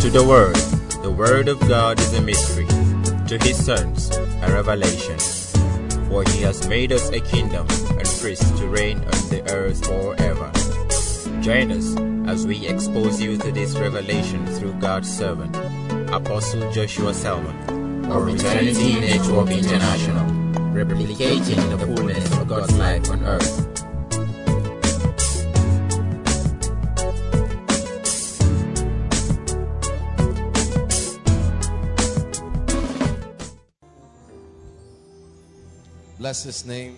To the Word, the Word of God is a mystery. To His sons, a revelation. For He has made us a kingdom and priests to reign on the earth forever. Join us as we expose you to this revelation through God's servant, Apostle Joshua Selman, of Eternity Network International, replicating the fullness of God's life on earth. Bless his name.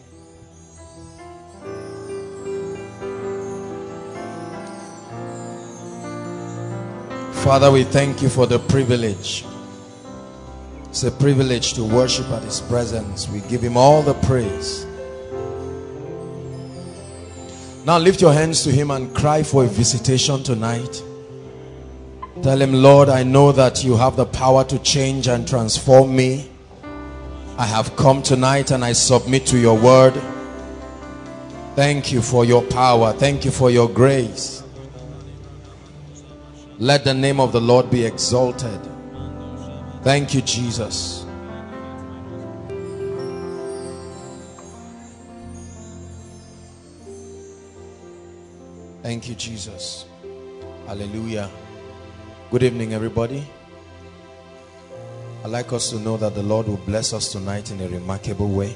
Father, we thank you for the privilege. It's a privilege to worship at his presence. We give him all the praise. Now lift your hands to him and cry for a visitation tonight. Tell him, Lord, I know that you have the power to change and transform me. I have come tonight and I submit to your word. Thank you for your power. Thank you for your grace. Let the name of the Lord be exalted. Thank you, Jesus. Thank you, Jesus. Hallelujah. Good evening, everybody. I'd like us to know that the Lord will bless us tonight in a remarkable way.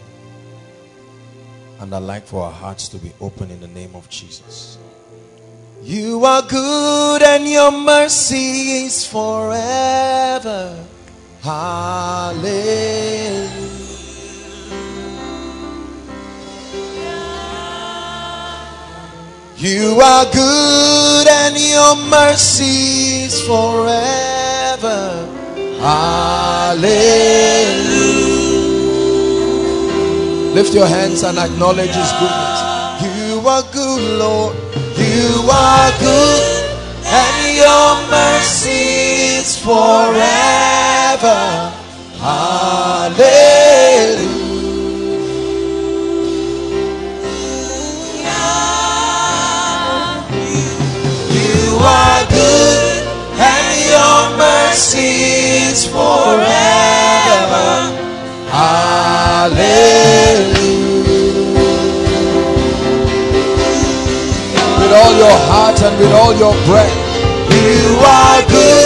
And I'd like for our hearts to be open in the name of Jesus. You are good and your mercy is forever. Hallelujah. You are good and your mercy is forever. Hallelujah. Lift your hands and acknowledge His goodness. You are good, Lord. You are good, and your mercy is forever. Hallelujah. You are good, and your mercy is forever. Hallelujah. With all your heart and with all your breath, you are good,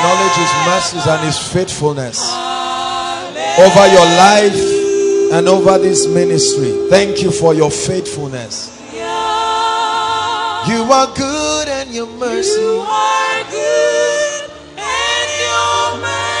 Acknowledge His mercies and His faithfulness over your life and over this ministry. Thank you for your faithfulness. You are good and your mercy. Are good and your mercy.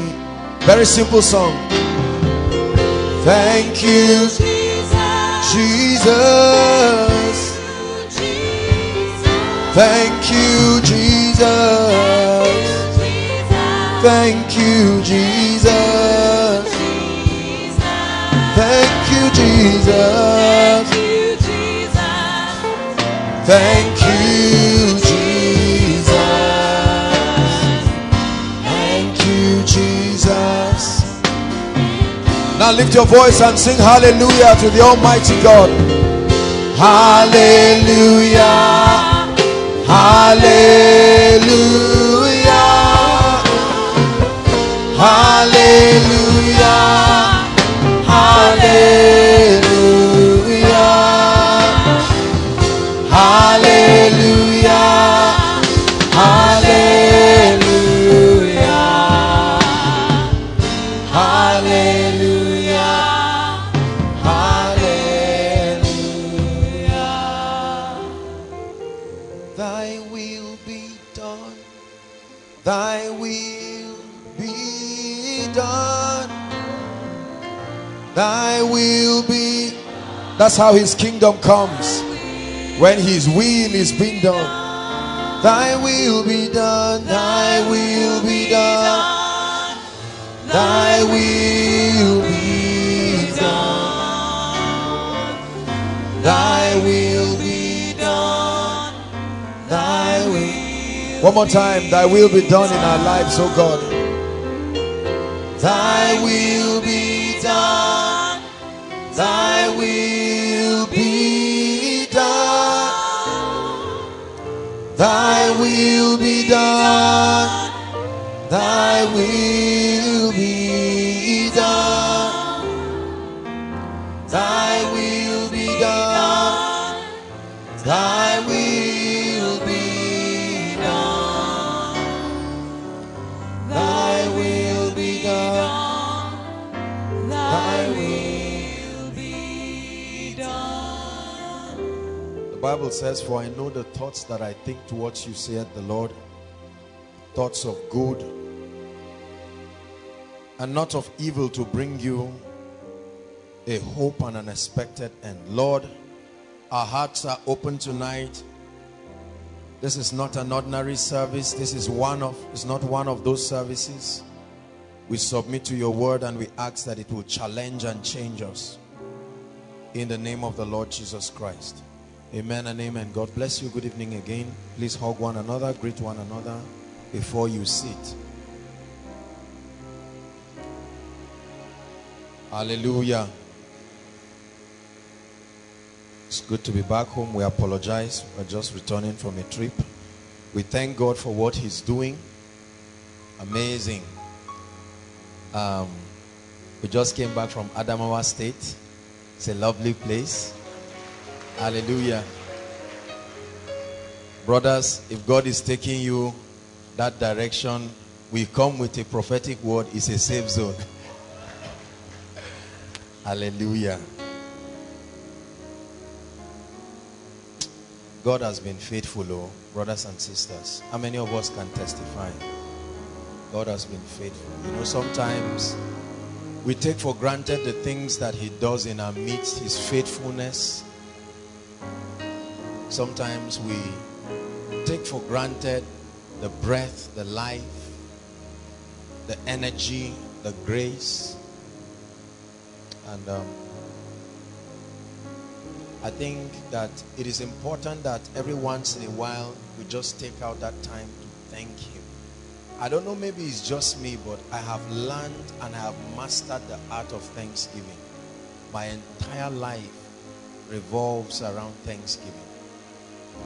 Very simple song. Thank you, Jesus. Thank you, Jesus. Thank you, Jesus. Thank you, Jesus. Thank you, and lift your voice and sing hallelujah to the Almighty God. Hallelujah. Hallelujah. Hallelujah. Hallelujah. That's how his kingdom comes. When his will is being done. Thy will be done. Thy will be done. Thy will be done. Thy will be done. Thy will. One more time. Thy will be done in our lives, oh God. Thy will be done. Thy will Thy will be done. Thy will be done. Thy will be done. Thy Bible says, For I know the thoughts that I think towards you, saith the Lord, thoughts of good and not of evil to bring you a hope and an expected end. Lord, our hearts are open tonight. This is not an ordinary service. This is one of, it's not one of those services. We submit to your word and we ask that it will challenge and change us. In the name of the Lord Jesus Christ. Amen and amen. God bless you. Good evening again. Please hug one another, greet one another before you sit. Hallelujah. It's good to be back home. We apologize. We're just returning from a trip. We thank God for what He's doing. Amazing. Um, we just came back from Adamawa State. It's a lovely place. Hallelujah. Brothers, if God is taking you that direction, we come with a prophetic word. It's a safe zone. Hallelujah. God has been faithful, oh, brothers and sisters. How many of us can testify? God has been faithful. You know, sometimes we take for granted the things that He does in our midst, His faithfulness. Sometimes we take for granted the breath, the life, the energy, the grace. And um, I think that it is important that every once in a while we just take out that time to thank Him. I don't know, maybe it's just me, but I have learned and I have mastered the art of thanksgiving. My entire life revolves around thanksgiving.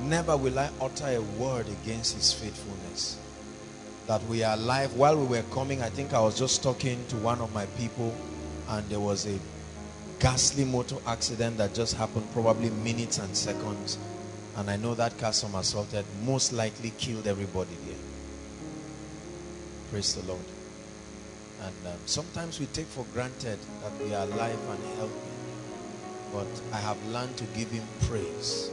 Never will I utter a word against His faithfulness. That we are alive. While we were coming, I think I was just talking to one of my people, and there was a ghastly motor accident that just happened, probably minutes and seconds. And I know that car some assaulted, most likely killed everybody there. Praise the Lord. And um, sometimes we take for granted that we are alive and healthy. But I have learned to give him praise.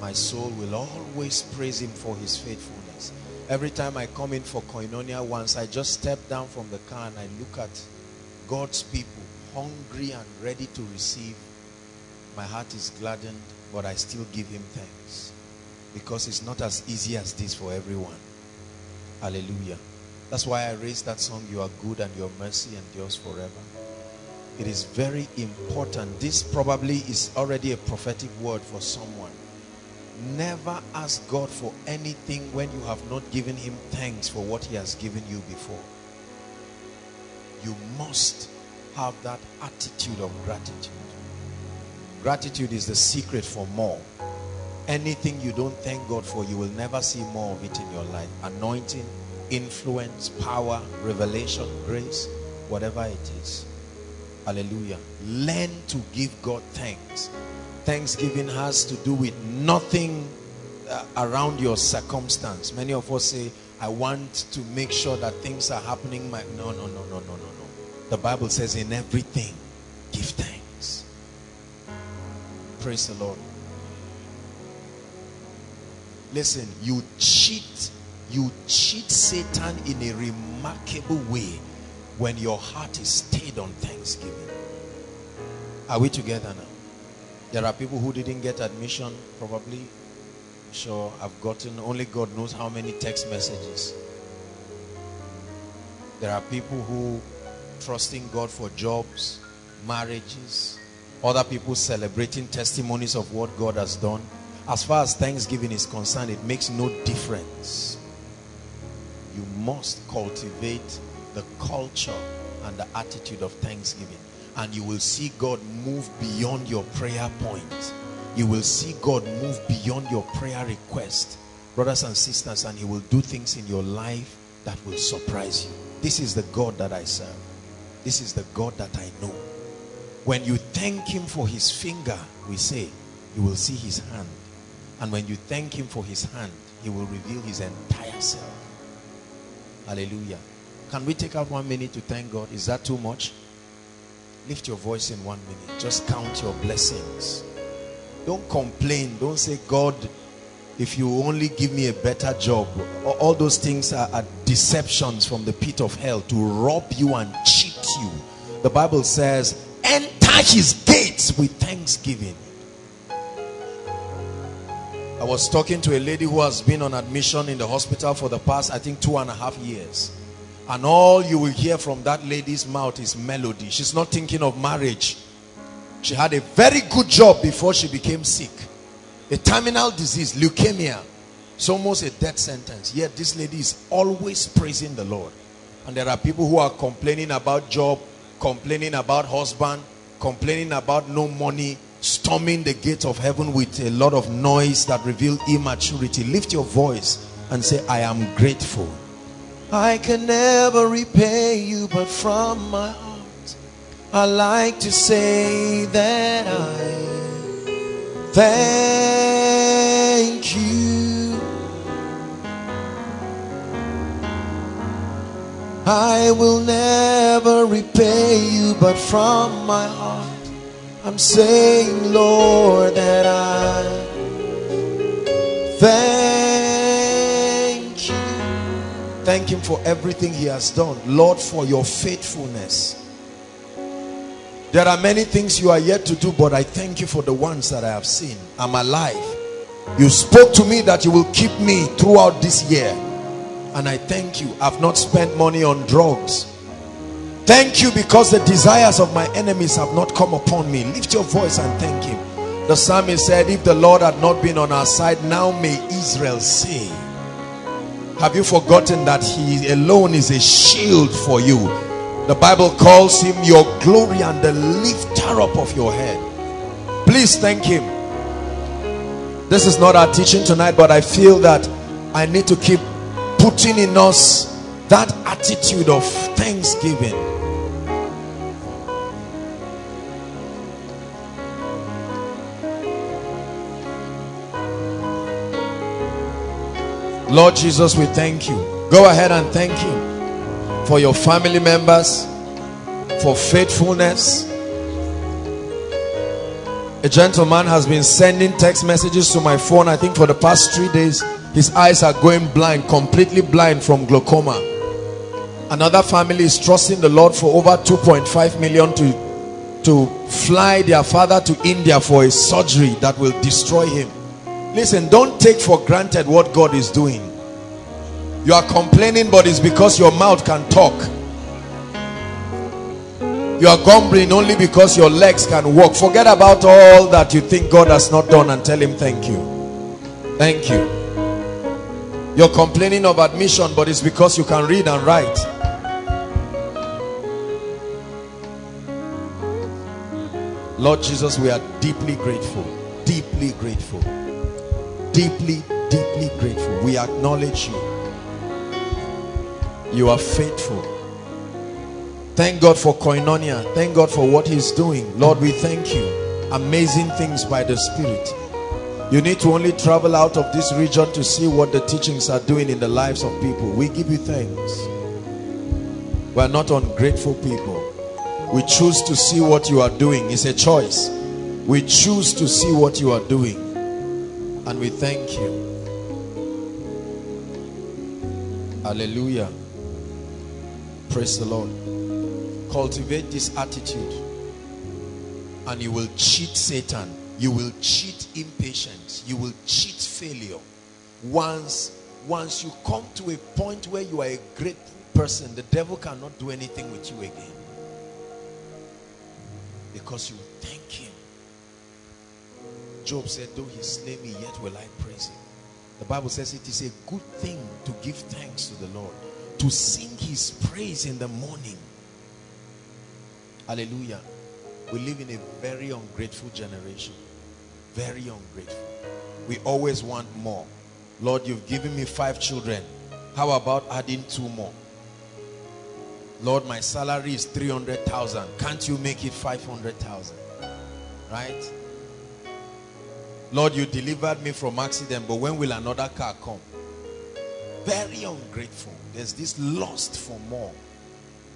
My soul will always praise him for his faithfulness. Every time I come in for koinonia once, I just step down from the car and I look at God's people hungry and ready to receive. My heart is gladdened, but I still give him thanks. Because it's not as easy as this for everyone. Hallelujah. That's why I raised that song, You Are Good and Your Mercy Endures Forever. It is very important. This probably is already a prophetic word for someone. Never ask God for anything when you have not given him thanks for what he has given you before. You must have that attitude of gratitude. Gratitude is the secret for more. Anything you don't thank God for, you will never see more of it in your life. Anointing, influence, power, revelation, grace, whatever it is. Hallelujah. Learn to give God thanks. Thanksgiving has to do with nothing uh, around your circumstance. Many of us say, I want to make sure that things are happening. My no, no, no, no, no, no, no. The Bible says, in everything, give thanks. Praise the Lord. Listen, you cheat, you cheat Satan in a remarkable way when your heart is stayed on thanksgiving. Are we together now? There are people who didn't get admission, probably. Sure, I've gotten, only God knows how many text messages. There are people who trusting God for jobs, marriages, other people celebrating testimonies of what God has done. As far as Thanksgiving is concerned, it makes no difference. You must cultivate the culture and the attitude of Thanksgiving. And you will see God move beyond your prayer point. You will see God move beyond your prayer request. Brothers and sisters, and He will do things in your life that will surprise you. This is the God that I serve. This is the God that I know. When you thank Him for His finger, we say, you will see His hand. And when you thank Him for His hand, He will reveal His entire self. Hallelujah. Can we take out one minute to thank God? Is that too much? Lift your voice in one minute. Just count your blessings. Don't complain. Don't say, God, if you only give me a better job. All those things are, are deceptions from the pit of hell to rob you and cheat you. The Bible says, enter his gates with thanksgiving. I was talking to a lady who has been on admission in the hospital for the past, I think, two and a half years. And all you will hear from that lady's mouth is melody. She's not thinking of marriage. She had a very good job before she became sick. A terminal disease, leukemia. It's almost a death sentence. Yet this lady is always praising the Lord. And there are people who are complaining about job, complaining about husband, complaining about no money, storming the gate of heaven with a lot of noise that reveal immaturity. Lift your voice and say, I am grateful. I can never repay you, but from my heart, I like to say that I thank you. I will never repay you, but from my heart, I'm saying, Lord, that I thank you. Thank Him for everything He has done. Lord, for your faithfulness. There are many things you are yet to do, but I thank you for the ones that I have seen. I'm alive. You spoke to me that you will keep me throughout this year. And I thank you. I've not spent money on drugs. Thank you because the desires of my enemies have not come upon me. Lift your voice and thank him. The psalmist said, if the Lord had not been on our side, now may Israel say. Have you forgotten that he alone is a shield for you? The Bible calls him your glory and the lifter up of your head. Please thank him. This is not our teaching tonight, but I feel that I need to keep putting in us that attitude of thanksgiving Lord Jesus, we thank you. Go ahead and thank him for your family members, for faithfulness. A gentleman has been sending text messages to my phone, I think for the past three days. His eyes are going blind, completely blind from glaucoma. Another family is trusting the Lord for over 2.5 million to, to fly their father to India for a surgery that will destroy him. Listen, don't take for granted what God is doing. You are complaining, but it's because your mouth can talk. You are grumbling only because your legs can walk. Forget about all that you think God has not done and tell him thank you. Thank you. You're complaining of admission, but it's because you can read and write. Lord Jesus, we are deeply grateful, deeply grateful, deeply, deeply grateful. We acknowledge you. You are faithful. Thank God for koinonia. Thank God for what he's doing. Lord, we thank you. Amazing things by the Spirit. You need to only travel out of this region to see what the teachings are doing in the lives of people. We give you thanks. We are not ungrateful people. We choose to see what you are doing. It's a choice. We choose to see what you are doing. And we thank you. Hallelujah. Praise the Lord. Cultivate this attitude and you will cheat Satan. You will cheat impatience. You will cheat failure. Once, once you come to a point where you are a great person, the devil cannot do anything with you again. Because you thank him. Job said, though he slay me, yet will I praise him. The Bible says it is a good thing to give thanks to the Lord. To sing his praise in the morning. Hallelujah. We live in a very ungrateful generation. Very ungrateful. We always want more. Lord, you've given me five children. How about adding two more? Lord, my salary is 300,000. Can't you make it 500,000? Right? Lord, you delivered me from accident, but when will another car come? Very ungrateful. There's this lust for more.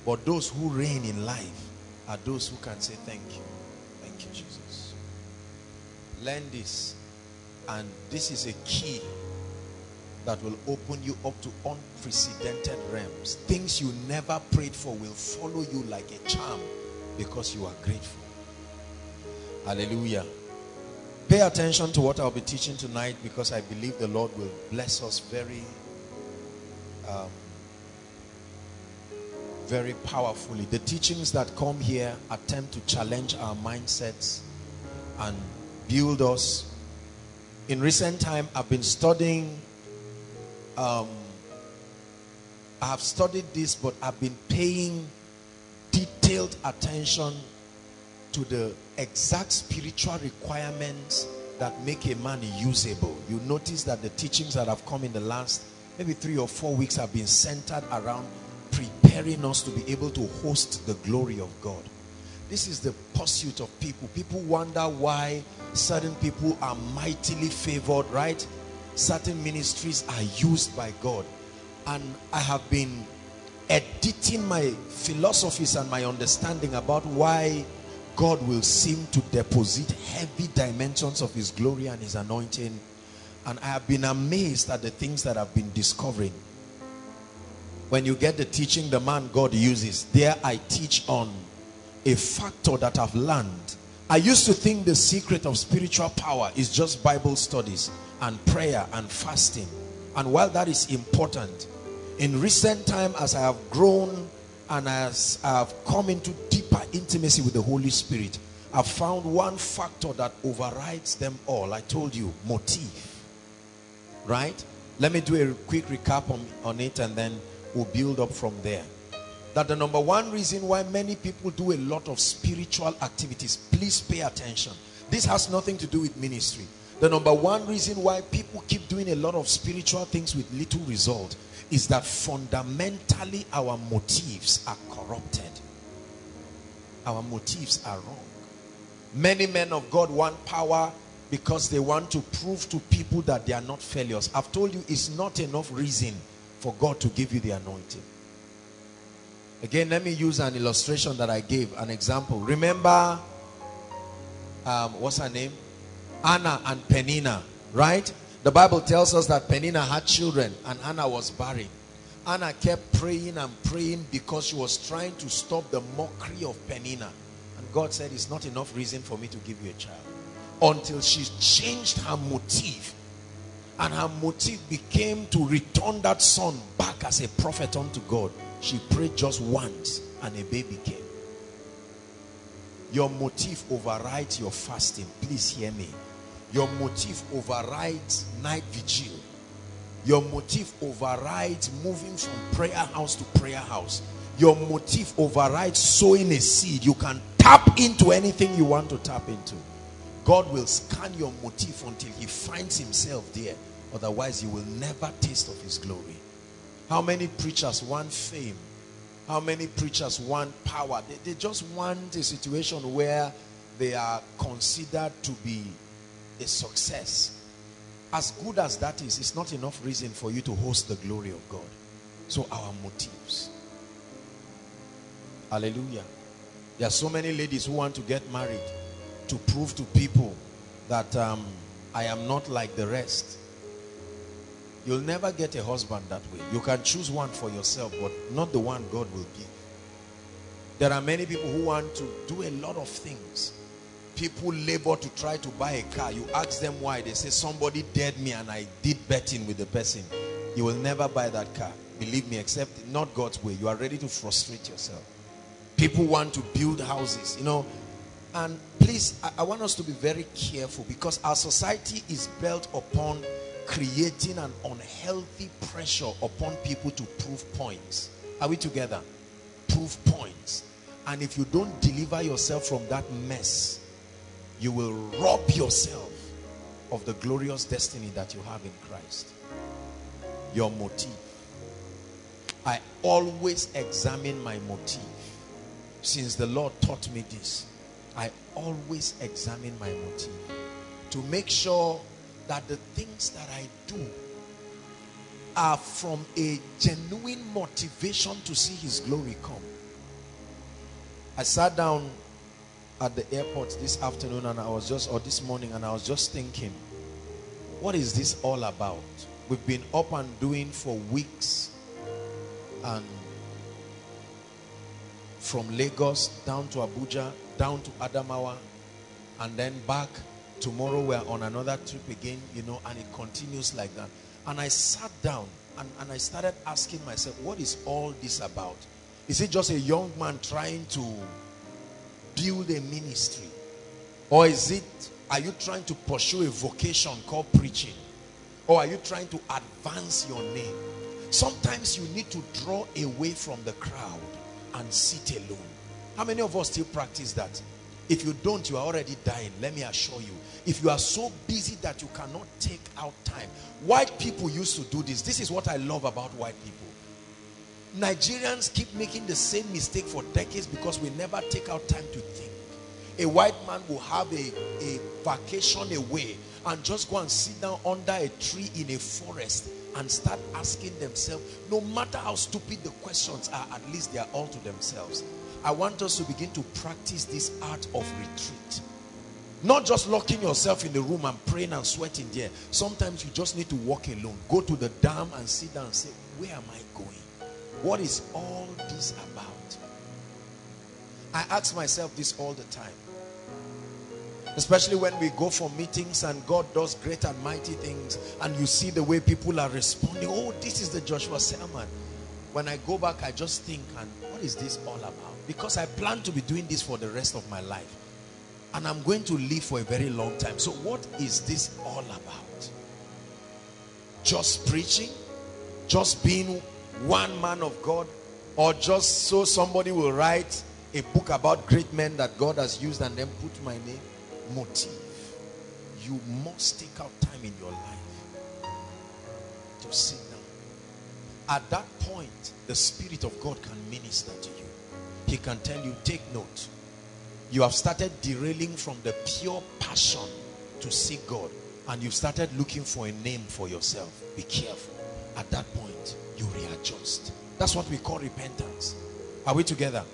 But those who reign in life are those who can say thank you. Thank you, Jesus. Learn this. And this is a key that will open you up to unprecedented realms. Things you never prayed for will follow you like a charm because you are grateful. Hallelujah. Pay attention to what I'll be teaching tonight because I believe the Lord will bless us very, um, very powerfully. The teachings that come here attempt to challenge our mindsets and build us. In recent time, I've been studying um, I have studied this, but I've been paying detailed attention to the exact spiritual requirements that make a man usable. You notice that the teachings that have come in the last maybe three or four weeks have been centered around preparing us to be able to host the glory of God. This is the pursuit of people. People wonder why certain people are mightily favored, right? certain ministries are used by God. And I have been editing my philosophies and my understanding about why God will seem to deposit heavy dimensions of his glory and his anointing. And I have been amazed at the things that I've been discovering. When you get the teaching the man God uses, there I teach on a factor that I've learned. I used to think the secret of spiritual power is just Bible studies and prayer and fasting. And while that is important, in recent time as I have grown and as I have come into deeper intimacy with the Holy Spirit, I've found one factor that overrides them all. I told you, motive. Right? Let me do a quick recap on, on it and then we'll build up from there. That the number one reason why many people do a lot of spiritual activities, please pay attention. This has nothing to do with ministry. The number one reason why people keep doing a lot of spiritual things with little result is that fundamentally our motives are corrupted. Our motives are wrong. Many men of God want power because they want to prove to people that they are not failures. I've told you it's not enough reason for God to give you the anointing. Again, let me use an illustration that I gave, an example. Remember, um, what's her name? Anna and Peninnah, right? The Bible tells us that Peninnah had children and Anna was barren. Anna kept praying and praying because she was trying to stop the mockery of Peninnah. And God said, it's not enough reason for me to give you a child. Until she changed her motive. And her motive became to return that son back as a prophet unto God. She prayed just once and a baby came. Your motive overrides your fasting. Please hear me. Your motive overrides night vigil. Your motive overrides moving from prayer house to prayer house. your motive overrides sowing a seed, you can tap into anything you want to tap into. God will scan your motive until he finds himself there. Otherwise, you will never taste of his glory. How many preachers want fame? How many preachers want power? They, they just want a situation where they are considered to be a success. As good as that is, it's not enough reason for you to host the glory of God. So our motives. Hallelujah. There are so many ladies who want to get married to prove to people that um, I am not like the rest. You'll never get a husband that way. You can choose one for yourself, but not the one God will give. There are many people who want to do a lot of things. People labor to try to buy a car. You ask them why. They say, somebody dared me and I did betting with the person. You will never buy that car. Believe me, except not God's way. You are ready to frustrate yourself. People want to build houses, you know. And please, I, I want us to be very careful because our society is built upon creating an unhealthy pressure upon people to prove points. Are we together? Prove points. And if you don't deliver yourself from that mess, you will rob yourself of the glorious destiny that you have in Christ. Your motive. I always examine my motive. Since the Lord taught me this, I always examine my motive to make sure that the things that I do are from a genuine motivation to see his glory come. I sat down at the airport this afternoon and I was just, or this morning, and I was just thinking, what is this all about? We've been up and doing for weeks and from Lagos down to Abuja, down to Adamawa, and then back Tomorrow we're on another trip again, you know, and it continues like that. And I sat down and, and I started asking myself, what is all this about? Is it just a young man trying to build a ministry? Or is it, are you trying to pursue a vocation called preaching? Or are you trying to advance your name? Sometimes you need to draw away from the crowd and sit alone. How many of us still practice that? If you don't, you are already dying. Let me assure you. If you are so busy that you cannot take out time. White people used to do this. This is what I love about white people. Nigerians keep making the same mistake for decades because we never take out time to think. A white man will have a, a vacation away and just go and sit down under a tree in a forest and start asking themselves, no matter how stupid the questions are, at least they are all to themselves. I want us to begin to practice this art of retreat. Not just locking yourself in the room and praying and sweating there. Sometimes you just need to walk alone. Go to the dam and sit down and say, where am I going? What is all this about? I ask myself this all the time. Especially when we go for meetings and God does great and mighty things and you see the way people are responding. Oh, this is the Joshua Selman. When I go back, I just think, and what is this all about? Because I plan to be doing this for the rest of my life. And I'm going to live for a very long time. So what is this all about? Just preaching? Just being one man of God? Or just so somebody will write a book about great men that God has used and then put my name? Motive. You must take out time in your life to sit down. At that point, the Spirit of God can minister to you. He can tell you, take note. You have started derailing from the pure passion to seek God. And you've started looking for a name for yourself. Be careful. At that point, you readjust. That's what we call repentance. Are we together?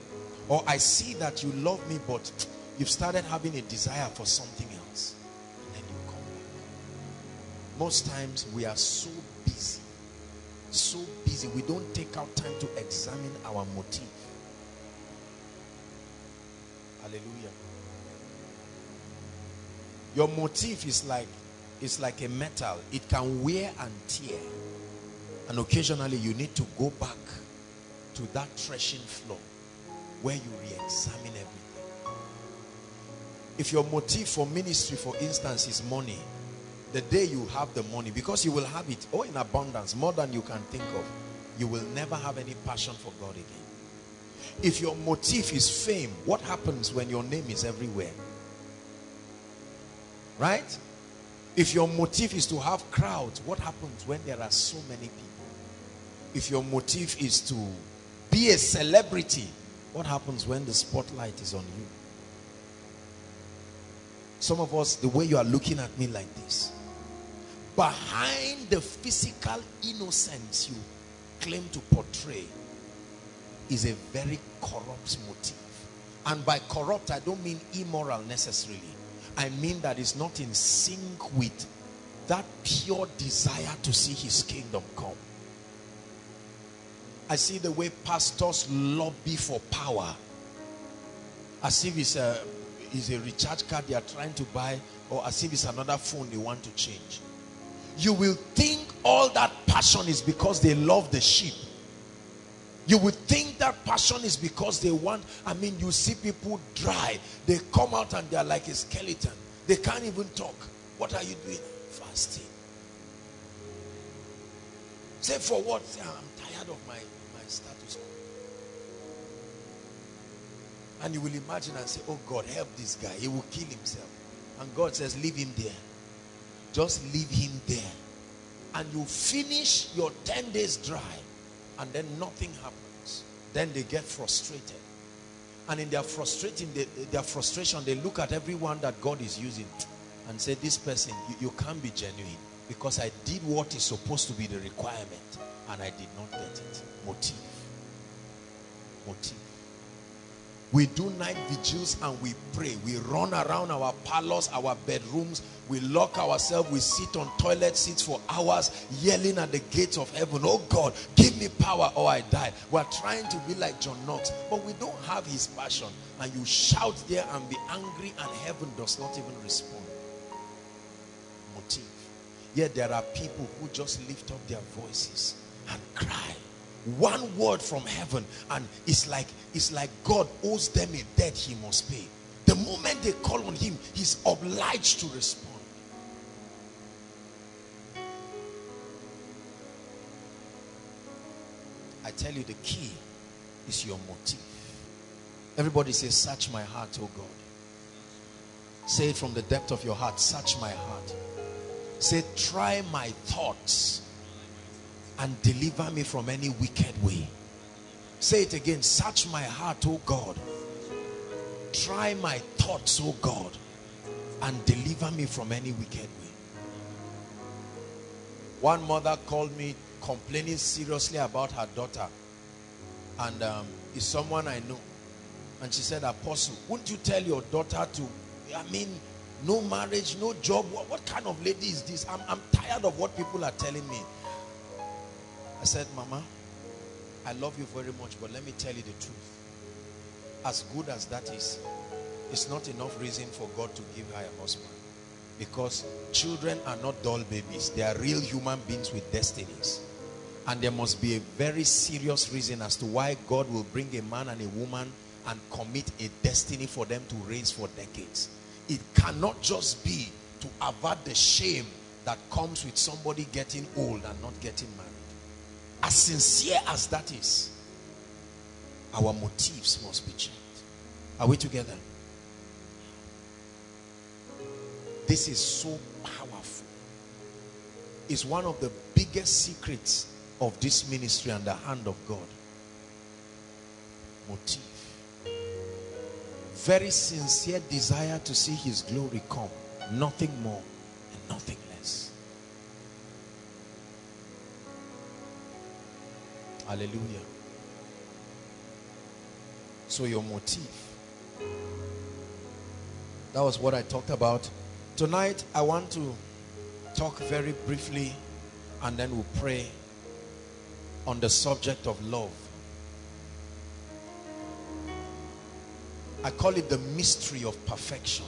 Or I see that you love me, but you've started having a desire for something else. And then you come back. Most times we are so busy. So busy. We don't take out time to examine our motive. Hallelujah. Your motive is like is like a metal. It can wear and tear. And occasionally you need to go back to that threshing floor where you re-examine everything. If your motive for ministry, for instance, is money, the day you have the money, because you will have it, oh, in abundance, more than you can think of, you will never have any passion for God again. If your motive is fame, what happens when your name is everywhere? Right? If your motive is to have crowds, what happens when there are so many people? If your motive is to be a celebrity, what happens when the spotlight is on you? Some of us, the way you are looking at me like this, behind the physical innocence you claim to portray is a very corrupt motive. And by corrupt, I don't mean immoral necessarily. I mean that it's not in sync with that pure desire to see his kingdom come. I see the way pastors lobby for power. As if it's a, it's a recharge card they are trying to buy or as if it's another phone they want to change. You will think all that passion is because they love the sheep you would think that passion is because they want, I mean, you see people dry. They come out and they're like a skeleton. They can't even talk. What are you doing? Fasting. Say for what? Say, I'm tired of my, my status quo. And you will imagine and say, oh God, help this guy. He will kill himself. And God says, leave him there. Just leave him there. And you finish your 10 days dry and then nothing happens then they get frustrated and in their frustrating they, their frustration they look at everyone that God is using and say this person you, you can't be genuine because I did what is supposed to be the requirement and I did not get it motive motive we do night vigils and we pray. We run around our parlors, our bedrooms. We lock ourselves. We sit on toilet seats for hours yelling at the gates of heaven. Oh God, give me power or I die. We're trying to be like John Knox, but we don't have his passion. And you shout there and be angry and heaven does not even respond. Motive. Yet there are people who just lift up their voices and cry. One word from heaven and it's like it's like God owes them a debt he must pay. The moment they call on him he's obliged to respond. I tell you the key is your motive. Everybody say search my heart oh God. Say it from the depth of your heart search my heart. Say try my thoughts and deliver me from any wicked way. Say it again. Search my heart, O God. Try my thoughts, O God. And deliver me from any wicked way. One mother called me complaining seriously about her daughter. And um, is someone I know. And she said, Apostle, wouldn't you tell your daughter to, I mean, no marriage, no job. What, what kind of lady is this? I'm, I'm tired of what people are telling me. Said, Mama, I love you very much, but let me tell you the truth. As good as that is, it's not enough reason for God to give her a husband. Because children are not doll babies. They are real human beings with destinies. And there must be a very serious reason as to why God will bring a man and a woman and commit a destiny for them to raise for decades. It cannot just be to avert the shame that comes with somebody getting old and not getting married. As sincere as that is, our motives must be changed. Are we together? This is so powerful. It's one of the biggest secrets of this ministry and the hand of God. Motive. Very sincere desire to see his glory come. Nothing more and nothing Hallelujah. So your motive. That was what I talked about. Tonight, I want to talk very briefly and then we'll pray on the subject of love. I call it the mystery of perfection.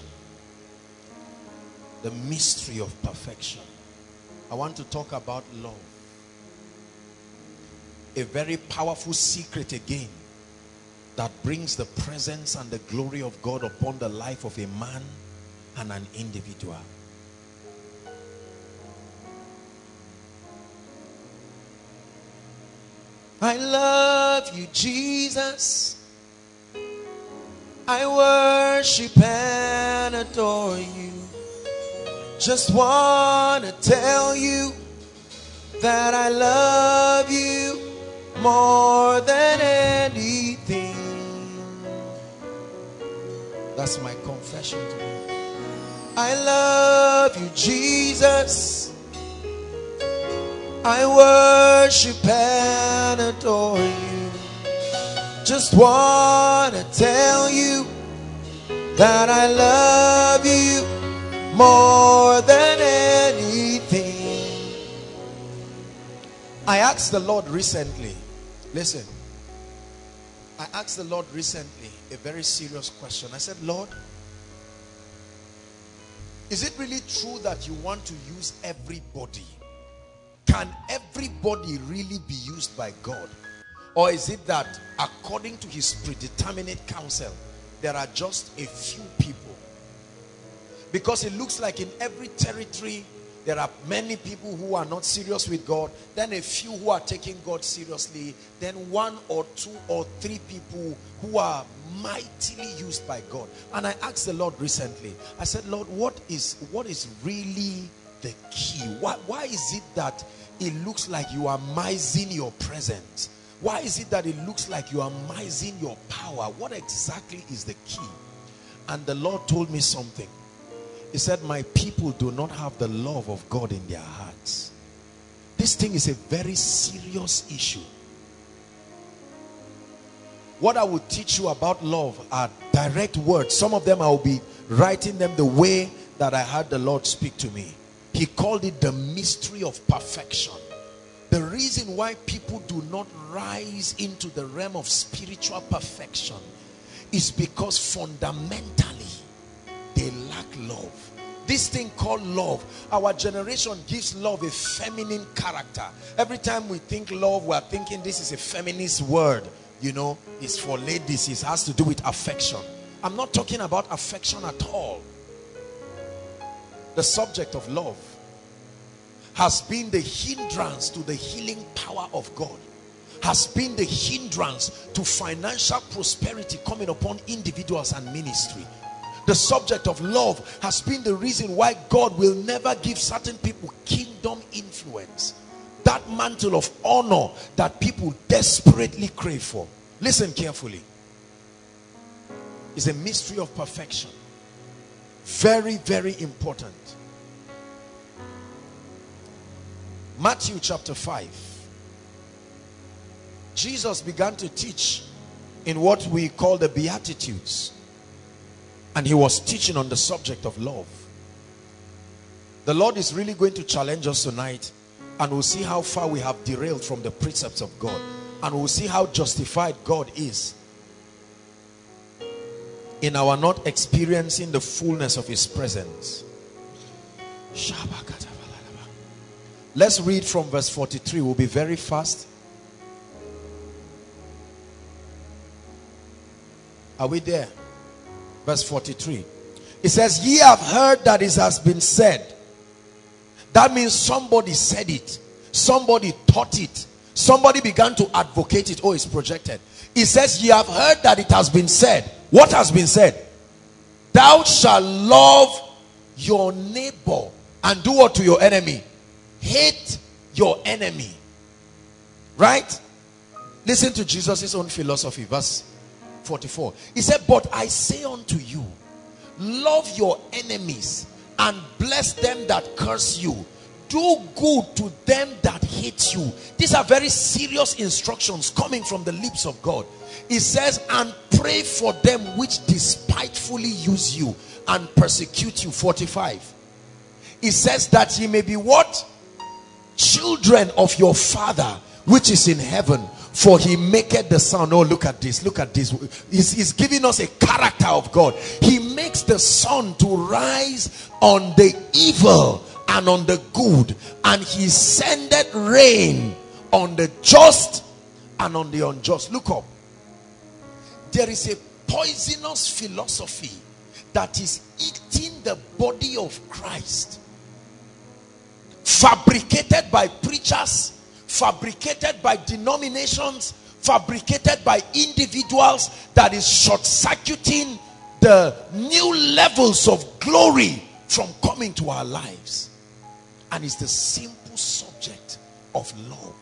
The mystery of perfection. I want to talk about love a very powerful secret again that brings the presence and the glory of God upon the life of a man and an individual. I love you, Jesus. I worship and adore you. Just want to tell you that I love you more than anything. That's my confession to you. I love you, Jesus. I worship and adore you. Just want to tell you that I love you more than anything. I asked the Lord recently, listen, I asked the Lord recently a very serious question. I said, Lord, is it really true that you want to use everybody? Can everybody really be used by God? Or is it that according to his predeterminate counsel, there are just a few people? Because it looks like in every territory, there are many people who are not serious with God, then a few who are taking God seriously, then one or two or three people who are mightily used by God. And I asked the Lord recently, I said, Lord, what is what is really the key? Why, why is it that it looks like you are mising your presence? Why is it that it looks like you are mising your power? What exactly is the key? And the Lord told me something. He said, my people do not have the love of God in their hearts. This thing is a very serious issue. What I will teach you about love are direct words. Some of them I will be writing them the way that I heard the Lord speak to me. He called it the mystery of perfection. The reason why people do not rise into the realm of spiritual perfection is because fundamentally they lack love. This thing called love, our generation gives love a feminine character. Every time we think love, we are thinking this is a feminist word. You know, it's for ladies, it has to do with affection. I'm not talking about affection at all. The subject of love has been the hindrance to the healing power of God has been the hindrance to financial prosperity coming upon individuals and ministry the subject of love has been the reason why God will never give certain people kingdom influence. That mantle of honor that people desperately crave for. Listen carefully. Is a mystery of perfection. Very very important. Matthew chapter 5 Jesus began to teach in what we call the Beatitudes and he was teaching on the subject of love. The Lord is really going to challenge us tonight and we'll see how far we have derailed from the precepts of God and we'll see how justified God is in our not experiencing the fullness of his presence. Let's read from verse 43 we'll be very fast. Are we there verse 43 it says ye have heard that it has been said. That means somebody said it. Somebody taught it. Somebody began to advocate it. Oh it's projected. It says ye have heard that it has been said. What has been said? Thou shalt love your neighbor and do what to your enemy. Hate your enemy. Right? Listen to jesus' own philosophy. Verse 44 he said but i say unto you love your enemies and bless them that curse you. Do good to them that hate you. These are very serious instructions coming from the lips of god. He says and pray for them which despitefully use you and persecute you. 45 he says that ye may be what? Children of your father which is in heaven for he maketh the sun. Oh look at this look at this. He's, he's giving us a character of god. He makes the sun to rise on the evil and on the good and he sendeth rain on the just and on the unjust. Look up. There is a poisonous philosophy that is eating the body of christ fabricated by preachers fabricated by denominations fabricated by individuals that is short-circuiting the new levels of glory from coming to our lives. And it's the simple subject of love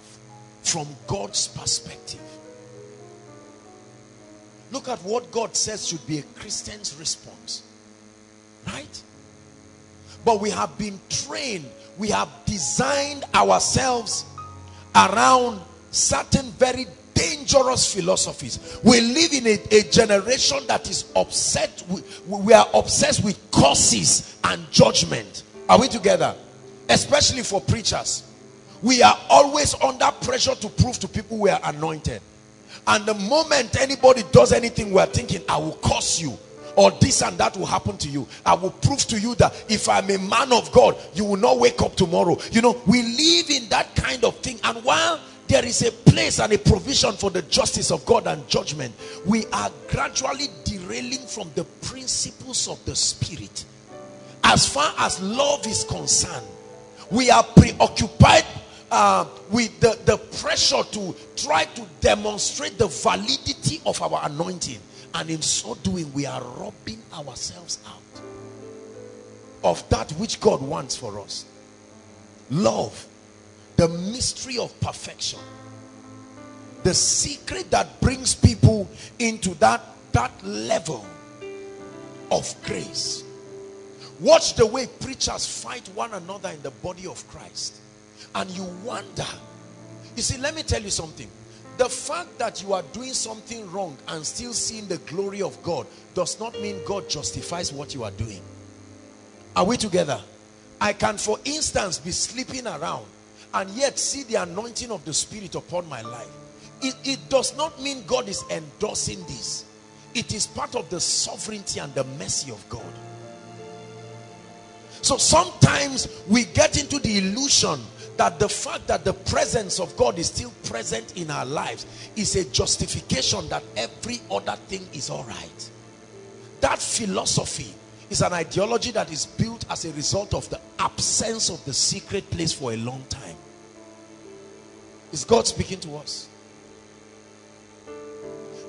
from God's perspective. Look at what God says should be a Christian's response. Right? But we have been trained, we have designed ourselves around certain very dangerous philosophies. We live in a, a generation that is upset. We, we are obsessed with curses and judgment. Are we together? Especially for preachers. We are always under pressure to prove to people we are anointed. And the moment anybody does anything, we're thinking, I will curse you. Or this and that will happen to you. I will prove to you that if I'm a man of God, you will not wake up tomorrow. You know, we live in that kind of thing. And while there is a place and a provision for the justice of God and judgment, we are gradually derailing from the principles of the spirit. As far as love is concerned, we are preoccupied uh, with the, the pressure to try to demonstrate the validity of our anointing. And in so doing, we are robbing ourselves out of that which God wants for us. Love, the mystery of perfection, the secret that brings people into that, that level of grace. Watch the way preachers fight one another in the body of Christ and you wonder. You see, let me tell you something. The fact that you are doing something wrong and still seeing the glory of God does not mean God justifies what you are doing. Are we together? I can, for instance, be sleeping around and yet see the anointing of the Spirit upon my life. It, it does not mean God is endorsing this. It is part of the sovereignty and the mercy of God. So sometimes we get into the illusion that the fact that the presence of God is still present in our lives is a justification that every other thing is all right. That philosophy is an ideology that is built as a result of the absence of the secret place for a long time. Is God speaking to us?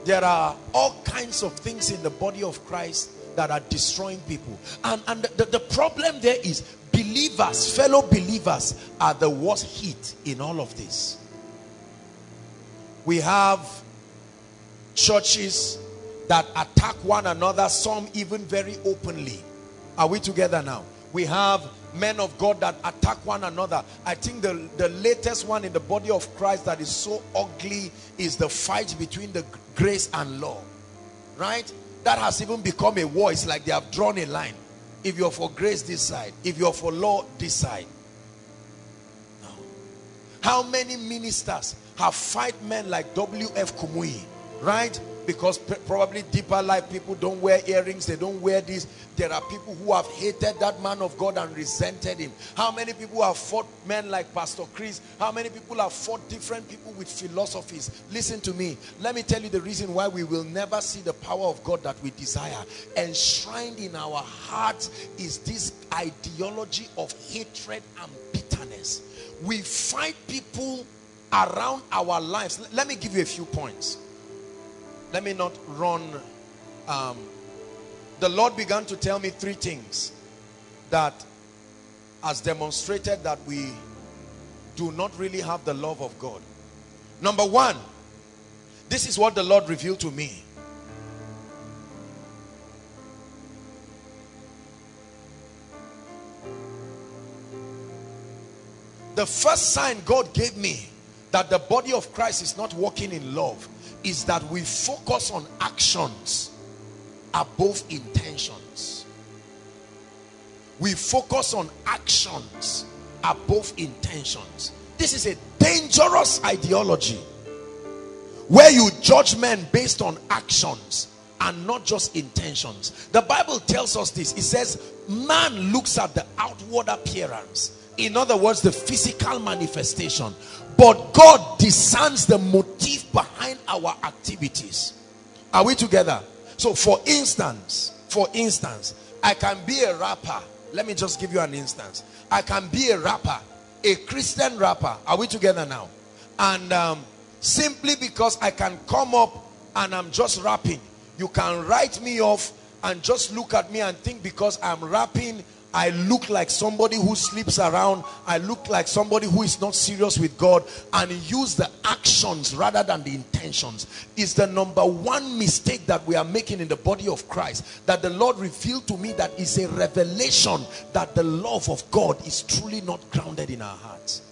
There are all kinds of things in the body of Christ that are destroying people. And, and the, the problem there is believers, fellow believers, are the worst hit in all of this. We have churches that attack one another, some even very openly. Are we together now? We have men of God that attack one another. I think the, the latest one in the body of Christ that is so ugly is the fight between the grace and law. Right? That has even become a war. It's like they have drawn a line. If you're for grace, this side. If you're for law, this side. No. How many ministers have fight men like W.F. Kumuyi, right? Because probably deeper life people don't wear earrings, they don't wear this. There are people who have hated that man of God and resented him. How many people have fought men like Pastor Chris? How many people have fought different people with philosophies? Listen to me. Let me tell you the reason why we will never see the power of God that we desire. Enshrined in our hearts is this ideology of hatred and bitterness. We fight people around our lives. Let me give you a few points let me not run um, the Lord began to tell me three things that has demonstrated that we do not really have the love of God. Number one this is what the Lord revealed to me. The first sign God gave me that the body of Christ is not walking in love is that we focus on actions above intentions. We focus on actions above intentions. This is a dangerous ideology where you judge men based on actions and not just intentions. The Bible tells us this. It says, man looks at the outward appearance. In other words, the physical manifestation. But God discerns the motive behind our activities. Are we together? So for instance, for instance, I can be a rapper. Let me just give you an instance. I can be a rapper, a Christian rapper. Are we together now? And um, Simply because I can come up and I'm just rapping. You can write me off and just look at me and think because I'm rapping I look like somebody who sleeps around. I look like somebody who is not serious with God and use the actions rather than the intentions is the number one mistake that we are making in the body of Christ that the Lord revealed to me that is a revelation that the love of God is truly not grounded in our hearts.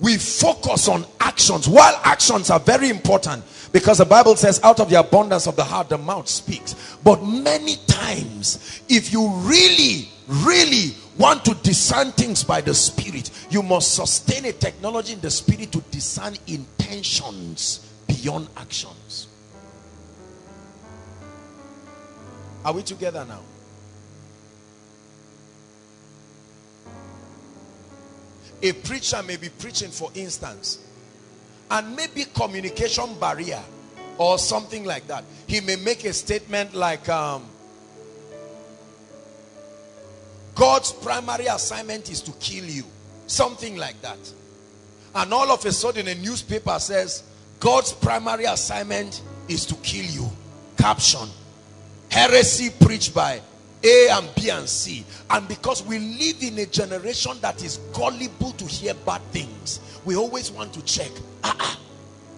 We focus on actions while actions are very important because the Bible says out of the abundance of the heart the mouth speaks. But many times if you really really want to discern things by the spirit you must sustain a technology in the spirit to discern intentions beyond actions. Are we together now? A preacher may be preaching for instance and maybe communication barrier or something like that. He may make a statement like um, God's primary assignment is to kill you. Something like that. And all of a sudden a newspaper says, God's primary assignment is to kill you. Caption. Heresy preached by A and B and C. And because we live in a generation that is gullible to hear bad things, we always want to check. Ah, ah,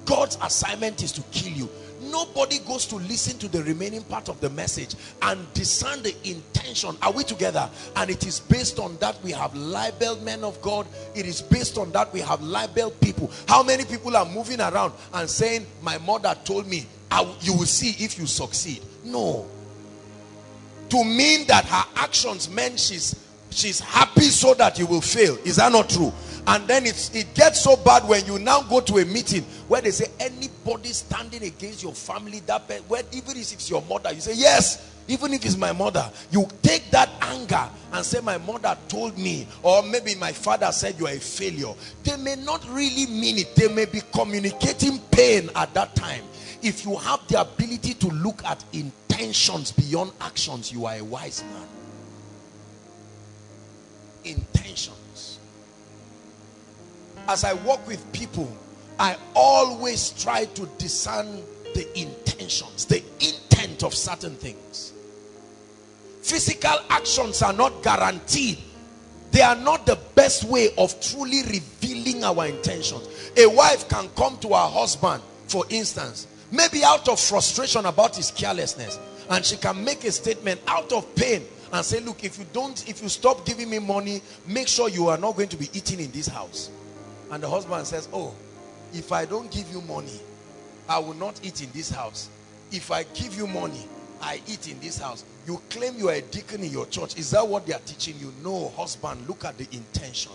God's assignment is to kill you nobody goes to listen to the remaining part of the message and discern the intention. Are we together? And it is based on that we have libeled men of God. It is based on that we have libeled people. How many people are moving around and saying my mother told me you will see if you succeed. No. To mean that her actions meant she's she's happy so that you will fail is that not true and then it's it gets so bad when you now go to a meeting where they say anybody standing against your family that where even if it's your mother you say yes even if it's my mother. You take that anger and say my mother told me or maybe my father said you are a failure. They may not really mean it. They may be communicating pain at that time. If you have the ability to look at intentions beyond actions you are a wise man. Intention as I work with people, I always try to discern the intentions, the intent of certain things. Physical actions are not guaranteed. They are not the best way of truly revealing our intentions. A wife can come to her husband, for instance, maybe out of frustration about his carelessness, and she can make a statement out of pain and say, look, if you don't, if you stop giving me money, make sure you are not going to be eating in this house. And the husband says, oh, if I don't give you money, I will not eat in this house. If I give you money, I eat in this house. You claim you are a deacon in your church. Is that what they are teaching you? No, husband, look at the intention.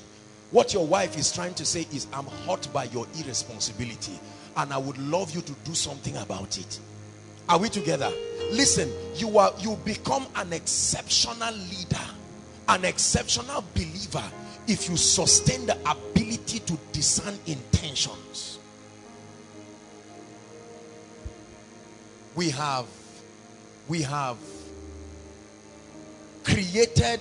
What your wife is trying to say is, I'm hurt by your irresponsibility and I would love you to do something about it. Are we together? Listen, you are you become an exceptional leader, an exceptional believer if you sustain the ability to discern intentions. We have we have created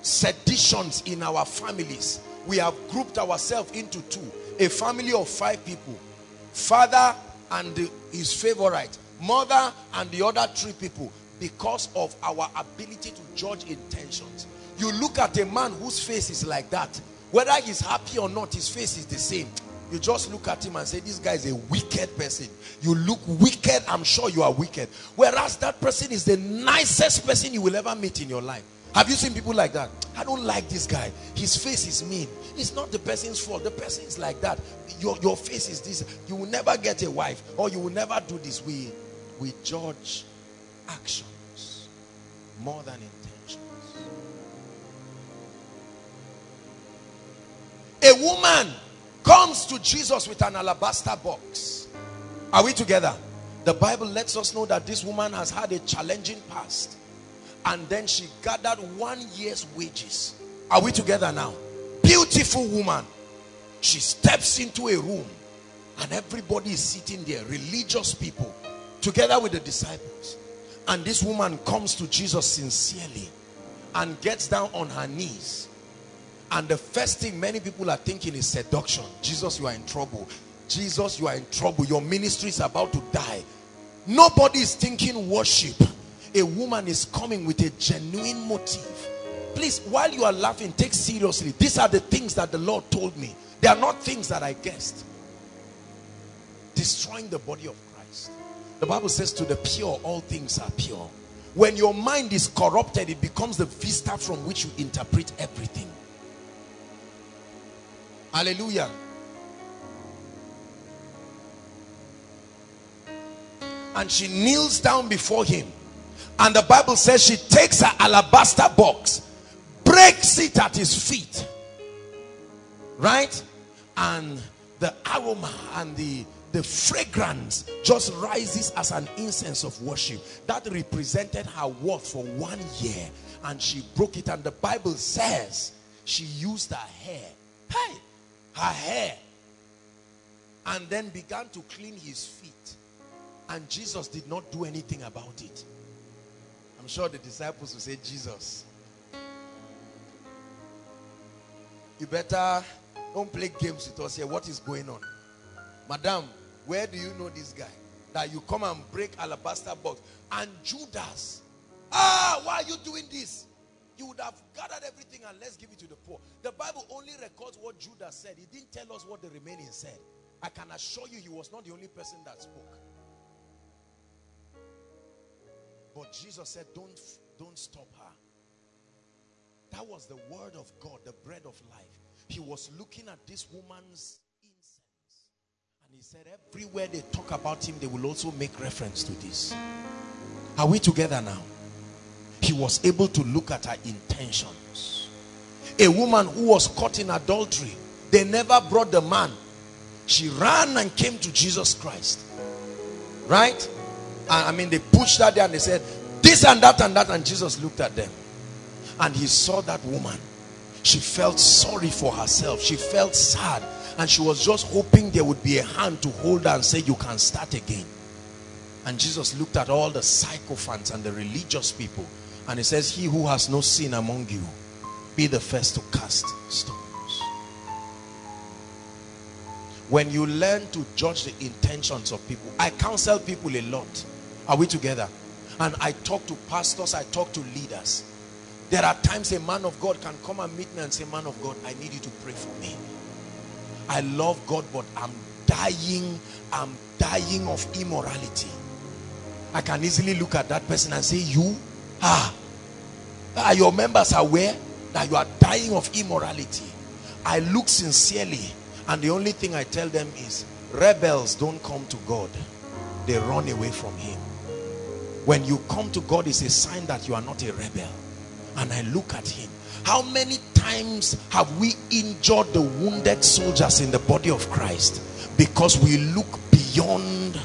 seditions in our families. We have grouped ourselves into two a family of five people father and his favorite mother and the other three people because of our ability to judge intentions you look at a man whose face is like that. Whether he's happy or not his face is the same. You just look at him and say this guy is a wicked person. You look wicked i'm sure you are wicked. Whereas that person is the nicest person you will ever meet in your life. Have you seen people like that? I don't like this guy. His face is mean. It's not the person's fault. The person is like that. Your, your face is this. You will never get a wife or you will never do this. We we judge actions more than in A woman comes to Jesus with an alabaster box. Are we together? The Bible lets us know that this woman has had a challenging past. And then she gathered one year's wages. Are we together now? Beautiful woman. She steps into a room and everybody is sitting there, religious people, together with the disciples. And this woman comes to Jesus sincerely and gets down on her knees and the first thing many people are thinking is seduction. Jesus, you are in trouble. Jesus, you are in trouble. Your ministry is about to die. Nobody is thinking worship. A woman is coming with a genuine motive. Please, while you are laughing, take seriously. These are the things that the Lord told me. They are not things that I guessed. Destroying the body of Christ. The Bible says to the pure, all things are pure. When your mind is corrupted, it becomes the vista from which you interpret everything. Hallelujah. And she kneels down before him. And the Bible says she takes her alabaster box, breaks it at his feet. Right? And the aroma and the the fragrance just rises as an incense of worship that represented her worth for one year and she broke it and the bible says she used her hair hey her hair and then began to clean his feet and jesus did not do anything about it i'm sure the disciples will say jesus you better don't play games with us here what is going on madam where do you know this guy? That you come and break alabaster box. And Judas, ah, why are you doing this? You would have gathered everything and let's give it to the poor. The Bible only records what Judas said. He didn't tell us what the remaining said. I can assure you he was not the only person that spoke. But Jesus said, don't, don't stop her. That was the word of God, the bread of life. He was looking at this woman's and he said, everywhere they talk about him, they will also make reference to this. Are we together now? Was able to look at her intentions. A woman who was caught in adultery, they never brought the man. She ran and came to Jesus Christ. Right? I mean, they pushed her there and they said, this and that and that. And Jesus looked at them. And he saw that woman. She felt sorry for herself. She felt sad and she was just hoping there would be a hand to hold her and say you can start again and Jesus looked at all the sycophants and the religious people and he says he who has no sin among you be the first to cast stones. When you learn to judge the intentions of people I counsel people a lot. Are we together? And I talk to pastors I talk to leaders. There are times a man of God can come and meet me and say man of God I need you to pray for me. I love God, but I'm dying, I'm dying of immorality. I can easily look at that person and say, you, ah, are your members aware that you are dying of immorality? I look sincerely and the only thing I tell them is, rebels don't come to God. They run away from him. When you come to God, it's a sign that you are not a rebel. And I look at him how many times have we injured the wounded soldiers in the body of Christ because we look beyond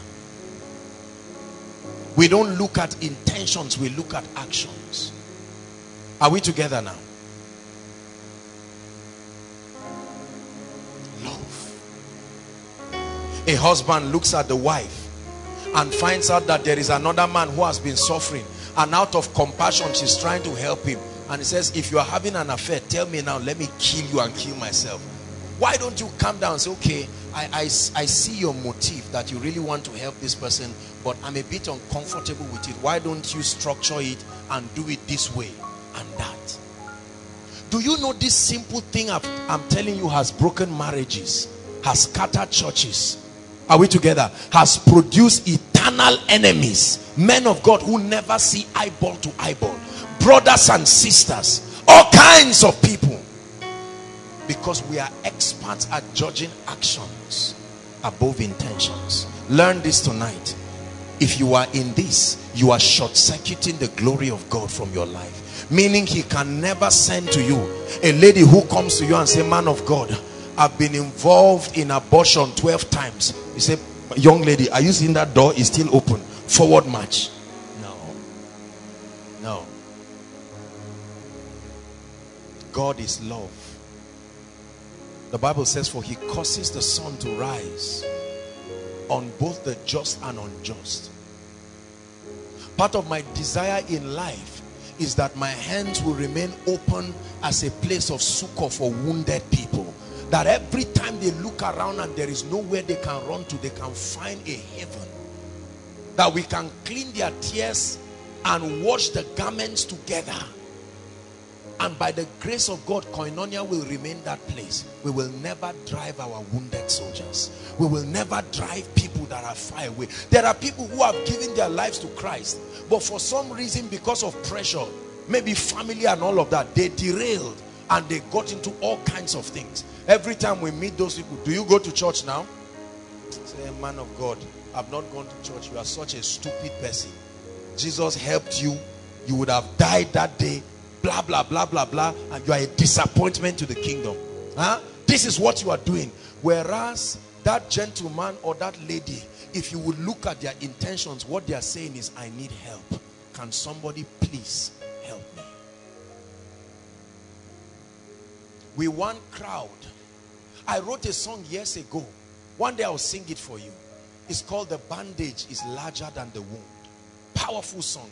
we don't look at intentions we look at actions. Are we together now? Love. A husband looks at the wife and finds out that there is another man who has been suffering and out of compassion she's trying to help him. And he says if you are having an affair tell me now let me kill you and kill myself. Why don't you come down and say okay I, I, I see your motive that you really want to help this person but I'm a bit uncomfortable with it. Why don't you structure it and do it this way and that? Do you know this simple thing I'm telling you has broken marriages has scattered churches? Are we together? Has produced eternal enemies men of God who never see eyeball to eyeball brothers and sisters all kinds of people because we are experts at judging actions above intentions learn this tonight if you are in this you are short-circuiting the glory of God from your life meaning he can never send to you a lady who comes to you and say man of God I've been involved in abortion 12 times you say young lady are you seeing that door is still open forward march No. No. God is love. The Bible says, for he causes the sun to rise on both the just and unjust. Part of my desire in life is that my hands will remain open as a place of succor for wounded people. that every time they look around and there is nowhere they can run to, they can find a heaven. That we can clean their tears and wash the garments together and by the grace of God, Koinonia will remain that place. We will never drive our wounded soldiers. We will never drive people that are far away. There are people who have given their lives to Christ, but for some reason, because of pressure, maybe family and all of that, they derailed and they got into all kinds of things. Every time we meet those people, do you go to church now? Say, man of God, I've not gone to church. You are such a stupid person. Jesus helped you. You would have died that day blah, blah, blah, blah, blah, and you are a disappointment to the kingdom. Huh? This is what you are doing. Whereas that gentleman or that lady, if you would look at their intentions, what they are saying is, I need help. Can somebody please help me? We want crowd. I wrote a song years ago. One day I'll sing it for you. It's called The Bandage is Larger Than the Wound. Powerful song.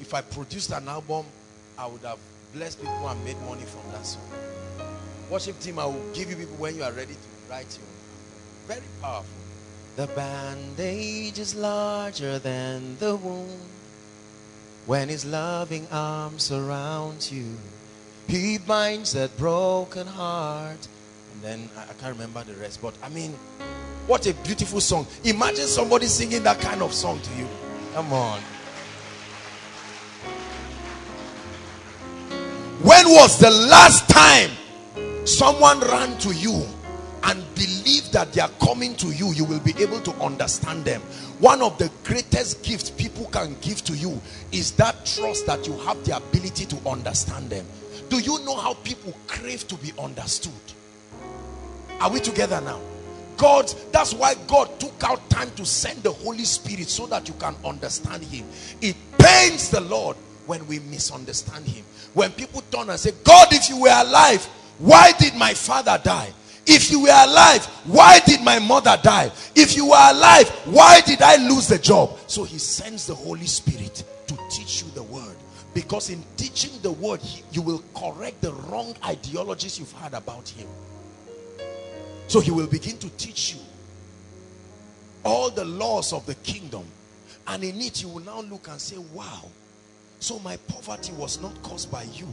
If I produced an album I would have blessed people and made money from that song. Worship team, I will give you people when you are ready to write you. Very powerful. The bandage is larger than the wound. When his loving arms surround you, he binds that broken heart. And then I, I can't remember the rest, but I mean, what a beautiful song. Imagine somebody singing that kind of song to you. Come on. When was the last time someone ran to you and believed that they are coming to you, you will be able to understand them. One of the greatest gifts people can give to you is that trust that you have the ability to understand them. Do you know how people crave to be understood? Are we together now? God, that's why God took out time to send the Holy Spirit so that you can understand him. It pains the Lord when we misunderstand him. When people turn and say, God, if you were alive, why did my father die? If you were alive, why did my mother die? If you were alive, why did I lose the job? So he sends the Holy Spirit to teach you the word. Because in teaching the word, you will correct the wrong ideologies you've had about him. So he will begin to teach you all the laws of the kingdom. And in it, you will now look and say, wow, so my poverty was not caused by you.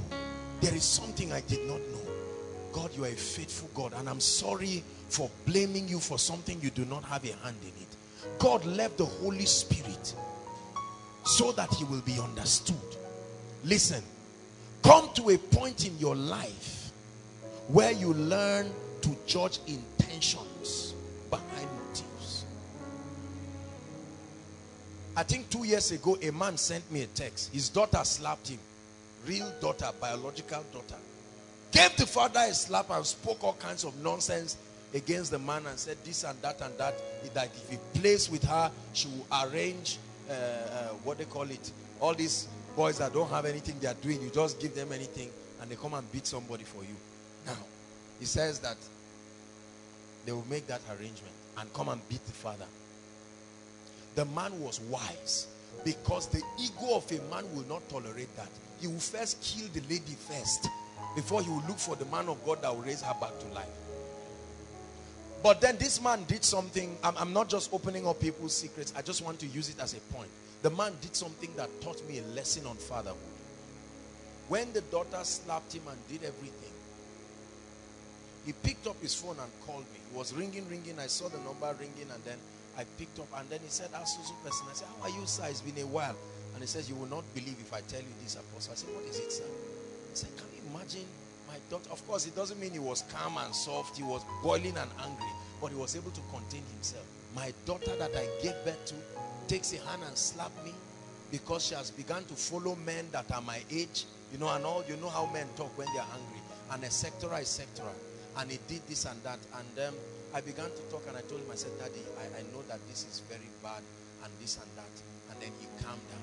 There is something I did not know. God, you are a faithful God. And I'm sorry for blaming you for something you do not have a hand in it. God left the Holy Spirit so that he will be understood. Listen, come to a point in your life where you learn to judge intentions behind I think two years ago, a man sent me a text. His daughter slapped him. Real daughter, biological daughter. Gave the father a slap and spoke all kinds of nonsense against the man and said this and that and that. That if he plays with her, she will arrange, uh, uh, what they call it, all these boys that don't have anything they are doing. You just give them anything and they come and beat somebody for you. Now, he says that they will make that arrangement and come and beat the father. The man was wise because the ego of a man will not tolerate that. He will first kill the lady first before he will look for the man of God that will raise her back to life. But then this man did something. I'm, I'm, not just opening up people's secrets. I just want to use it as a point. The man did something that taught me a lesson on fatherhood. When the daughter slapped him and did everything, he picked up his phone and called me. It was ringing, ringing. I saw the number ringing and then I picked up and then he said, Ask Susu person. I said, How are you, sir? It's been a while. And he says, You will not believe if I tell you this, apostle. I said, What is it, sir? He said, Can you imagine my daughter? Of course, it doesn't mean he was calm and soft. He was boiling and angry, but he was able to contain himself. My daughter that I gave birth to takes a hand and slap me because she has begun to follow men that are my age, you know, and all you know how men talk when they are angry, and etc. etc. And he did this and that, and um, I began to talk and I told him, I said, Daddy, I, I know that this is very bad and this and that. And then he calmed down.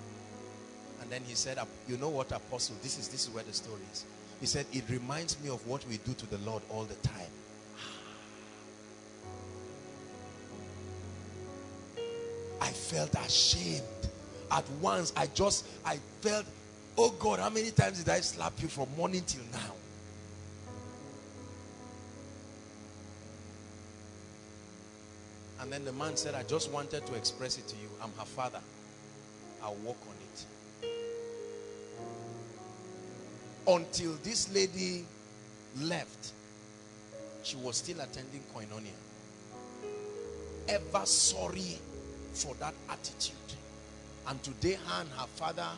And then he said, you know what, apostle, this is, this is where the story is. He said, it reminds me of what we do to the Lord all the time. Ah. I felt ashamed. At once, I just, I felt, oh God, how many times did I slap you from morning till now? And then the man said, I just wanted to express it to you. I'm her father. I'll work on it. Until this lady left, she was still attending Koinonia. Ever sorry for that attitude. And today her and her father,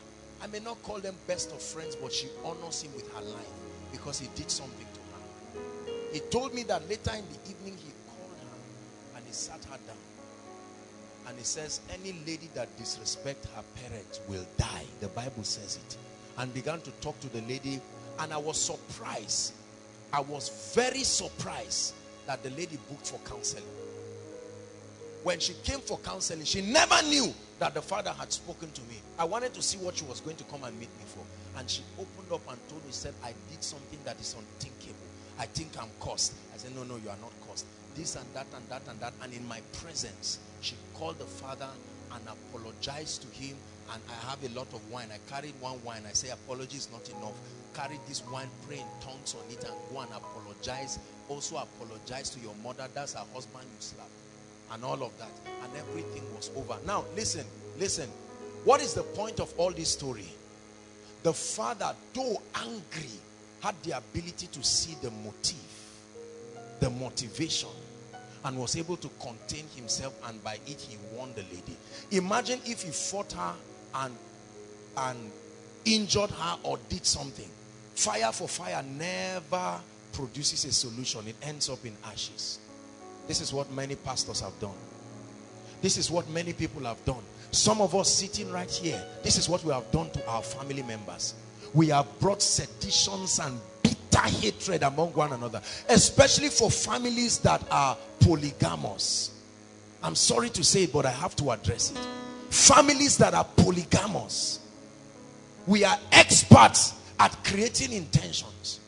I may not call them best of friends, but she honors him with her life because he did something to her. He told me that later in the evening he sat her down. And he says, any lady that disrespect her parents will die. The Bible says it. And began to talk to the lady. And I was surprised. I was very surprised that the lady booked for counseling. When she came for counseling, she never knew that the father had spoken to me. I wanted to see what she was going to come and meet me for. And she opened up and told me, said, I did something that is unthinkable. I think I'm cursed. I said, no, no, you are not cursed. This and that and that and that. And in my presence, she called the father and apologized to him. And I have a lot of wine. I carried one wine. I say, apology is not enough. Carry this wine, pray in tongues on it and go and apologize. Also apologize to your mother. That's her husband you slapped and all of that and everything was over now listen listen what is the point of all this story the father though angry had the ability to see the motive the motivation and was able to contain himself and by it he won the lady imagine if he fought her and and injured her or did something fire for fire never produces a solution it ends up in ashes this is what many pastors have done. This is what many people have done. Some of us sitting right here, this is what we have done to our family members. We have brought seditions and bitter hatred among one another, especially for families that are polygamous. I'm sorry to say it, but I have to address it. Families that are polygamous. We are experts at creating intentions.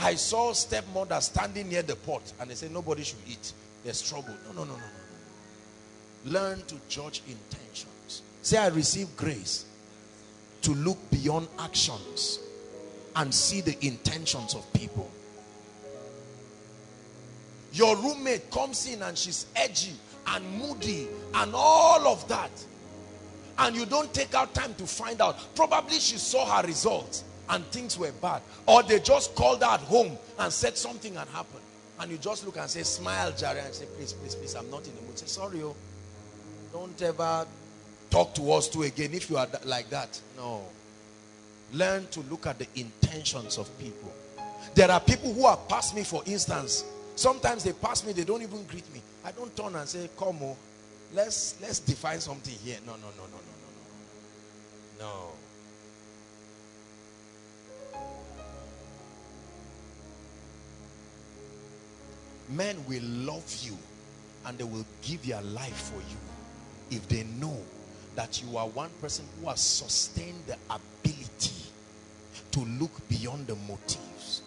I saw stepmother standing near the pot and they said nobody should eat there's trouble. No, no, no, no, no. Learn to judge intentions. Say, I receive grace to look beyond actions and see the intentions of people. Your roommate comes in and she's edgy and moody and all of that. And you don't take out time to find out. Probably she saw her results and things were bad. Or they just called her at home and said something had happened and you just look and say, smile, Jerry, and say, please, please, please, I'm not in the mood. Say, sorry, oh, don't ever talk to us too again if you are like that. No. Learn to look at the intentions of people. There are people who have passed me, for instance. Sometimes they pass me, they don't even greet me. I don't turn and say, come on, let's, let's define something here. No, no, no, no, no, no, no. No. men will love you and they will give their life for you if they know that you are one person who has sustained the ability to look beyond the motives.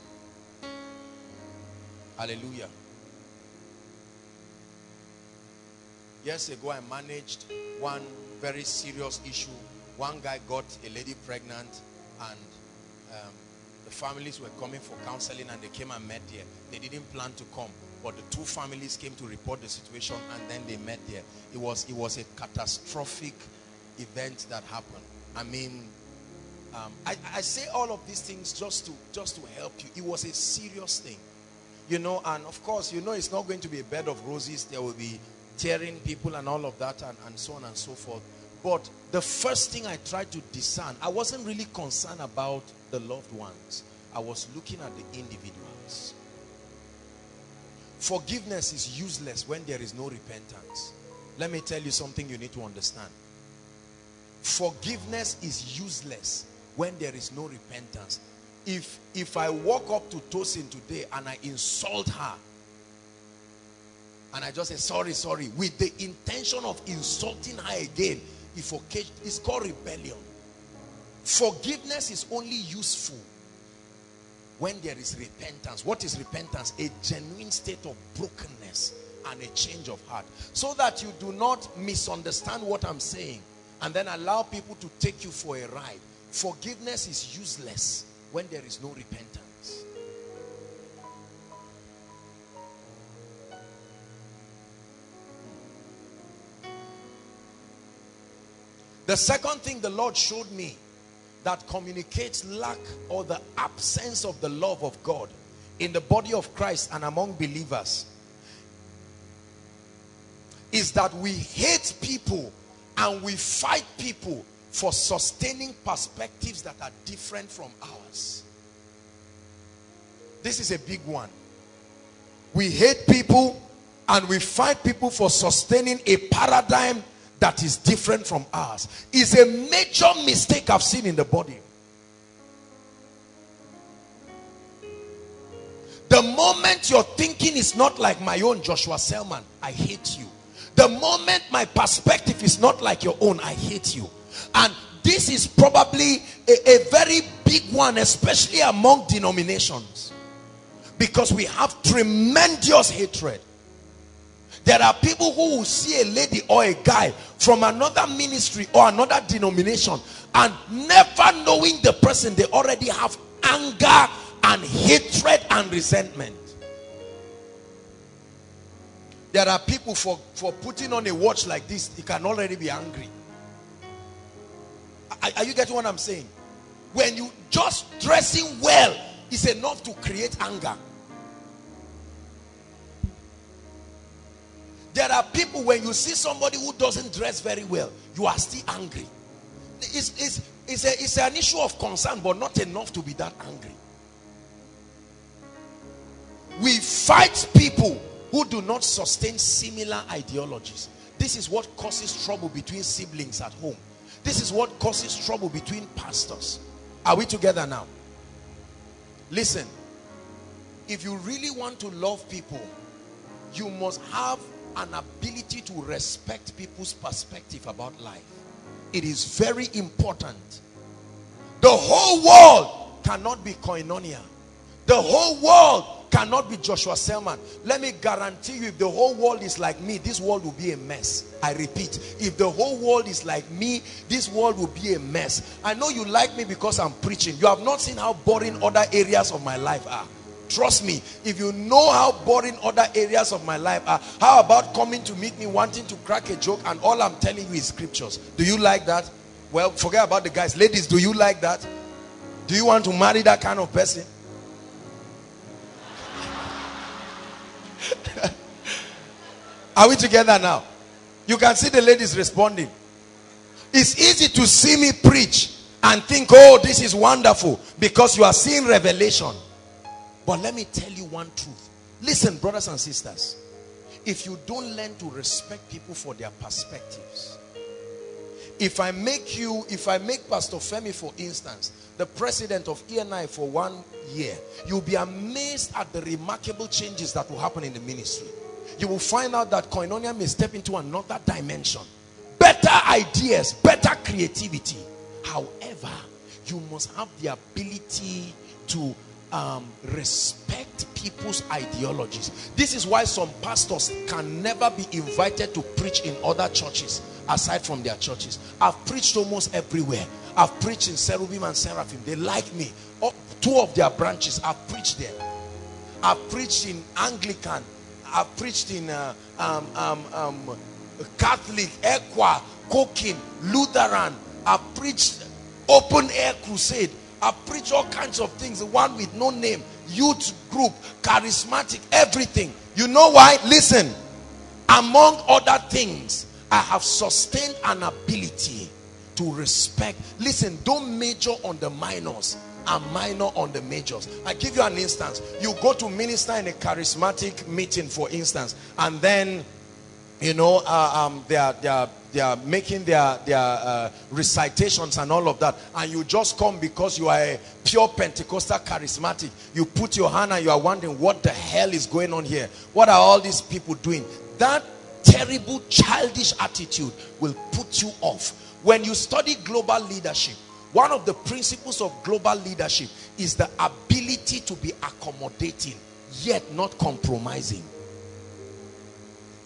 Hallelujah. Years ago, I managed one very serious issue. One guy got a lady pregnant and um, the families were coming for counseling and they came and met there. They didn't plan to come but the two families came to report the situation and then they met there. It was, it was a catastrophic event that happened. I mean, um, I, I say all of these things just to, just to help you. It was a serious thing. You know, and of course, you know it's not going to be a bed of roses. There will be tearing people and all of that and, and so on and so forth. But the first thing I tried to discern, I wasn't really concerned about the loved ones. I was looking at the individuals. Forgiveness is useless when there is no repentance. Let me tell you something you need to understand. Forgiveness is useless when there is no repentance. If, if I walk up to Tosin today and I insult her, and I just say, sorry, sorry, with the intention of insulting her again, if okay, it's called rebellion. Forgiveness is only useful when there is repentance. What is repentance? A genuine state of brokenness and a change of heart. So that you do not misunderstand what I'm saying and then allow people to take you for a ride. Forgiveness is useless when there is no repentance. The second thing the Lord showed me that communicates lack or the absence of the love of God in the body of Christ and among believers is that we hate people and we fight people for sustaining perspectives that are different from ours. This is a big one. We hate people and we fight people for sustaining a paradigm that is different from ours. Is a major mistake I've seen in the body. The moment your thinking is not like my own Joshua Selman, I hate you. The moment my perspective is not like your own, I hate you. And this is probably a, a very big one, especially among denominations. Because we have tremendous hatred. There are people who will see a lady or a guy from another ministry or another denomination and never knowing the person, they already have anger and hatred and resentment. There are people for, for putting on a watch like this, you can already be angry. Are, are you getting what I'm saying? When you just dressing well is enough to create anger. There are people when you see somebody who doesn't dress very well, you are still angry. It's, it's, it's, a, it's an issue of concern, but not enough to be that angry. We fight people who do not sustain similar ideologies. This is what causes trouble between siblings at home. This is what causes trouble between pastors. Are we together now? Listen, if you really want to love people, you must have an ability to respect people's perspective about life. It is very important. The whole world cannot be koinonia. The whole world cannot be Joshua Selman. Let me guarantee you, if the whole world is like me, this world will be a mess. I repeat, if the whole world is like me, this world will be a mess. I know you like me because I'm preaching. You have not seen how boring other areas of my life are. Trust me, if you know how boring other areas of my life are, how about coming to meet me wanting to crack a joke and all I'm telling you is scriptures? Do you like that? Well, forget about the guys. Ladies, do you like that? Do you want to marry that kind of person? are we together now? You can see the ladies responding. It's easy to see me preach and think, oh, this is wonderful because you are seeing revelation. But let me tell you one truth. Listen, brothers and sisters. If you don't learn to respect people for their perspectives. If I make you, if I make Pastor Femi, for instance, the president of ENI for one year, you'll be amazed at the remarkable changes that will happen in the ministry. You will find out that Koinonia may step into another dimension. Better ideas, better creativity. However, you must have the ability to um, respect people's ideologies. This is why some pastors can never be invited to preach in other churches aside from their churches. I've preached almost everywhere. I've preached in Cherubim and Seraphim. They like me. Oh, two of their branches, I've preached there. I've preached in Anglican. I've preached in uh, um, um, um, Catholic, ECWA, Cooking, Lutheran. I've preached open air crusade. I preached all kinds of things. The one with no name, youth group, charismatic, everything. You know why? Listen. Among other things, I have sustained an ability to respect. Listen, don't major on the minors and minor on the majors. I give you an instance. You go to minister in a charismatic meeting, for instance, and then you know, uh, um, they are, they are, they are making their, their uh, recitations and all of that. And you just come because you are a pure Pentecostal charismatic. You put your hand and you are wondering what the hell is going on here. What are all these people doing? That terrible childish attitude will put you off. When you study global leadership, one of the principles of global leadership is the ability to be accommodating, yet not compromising.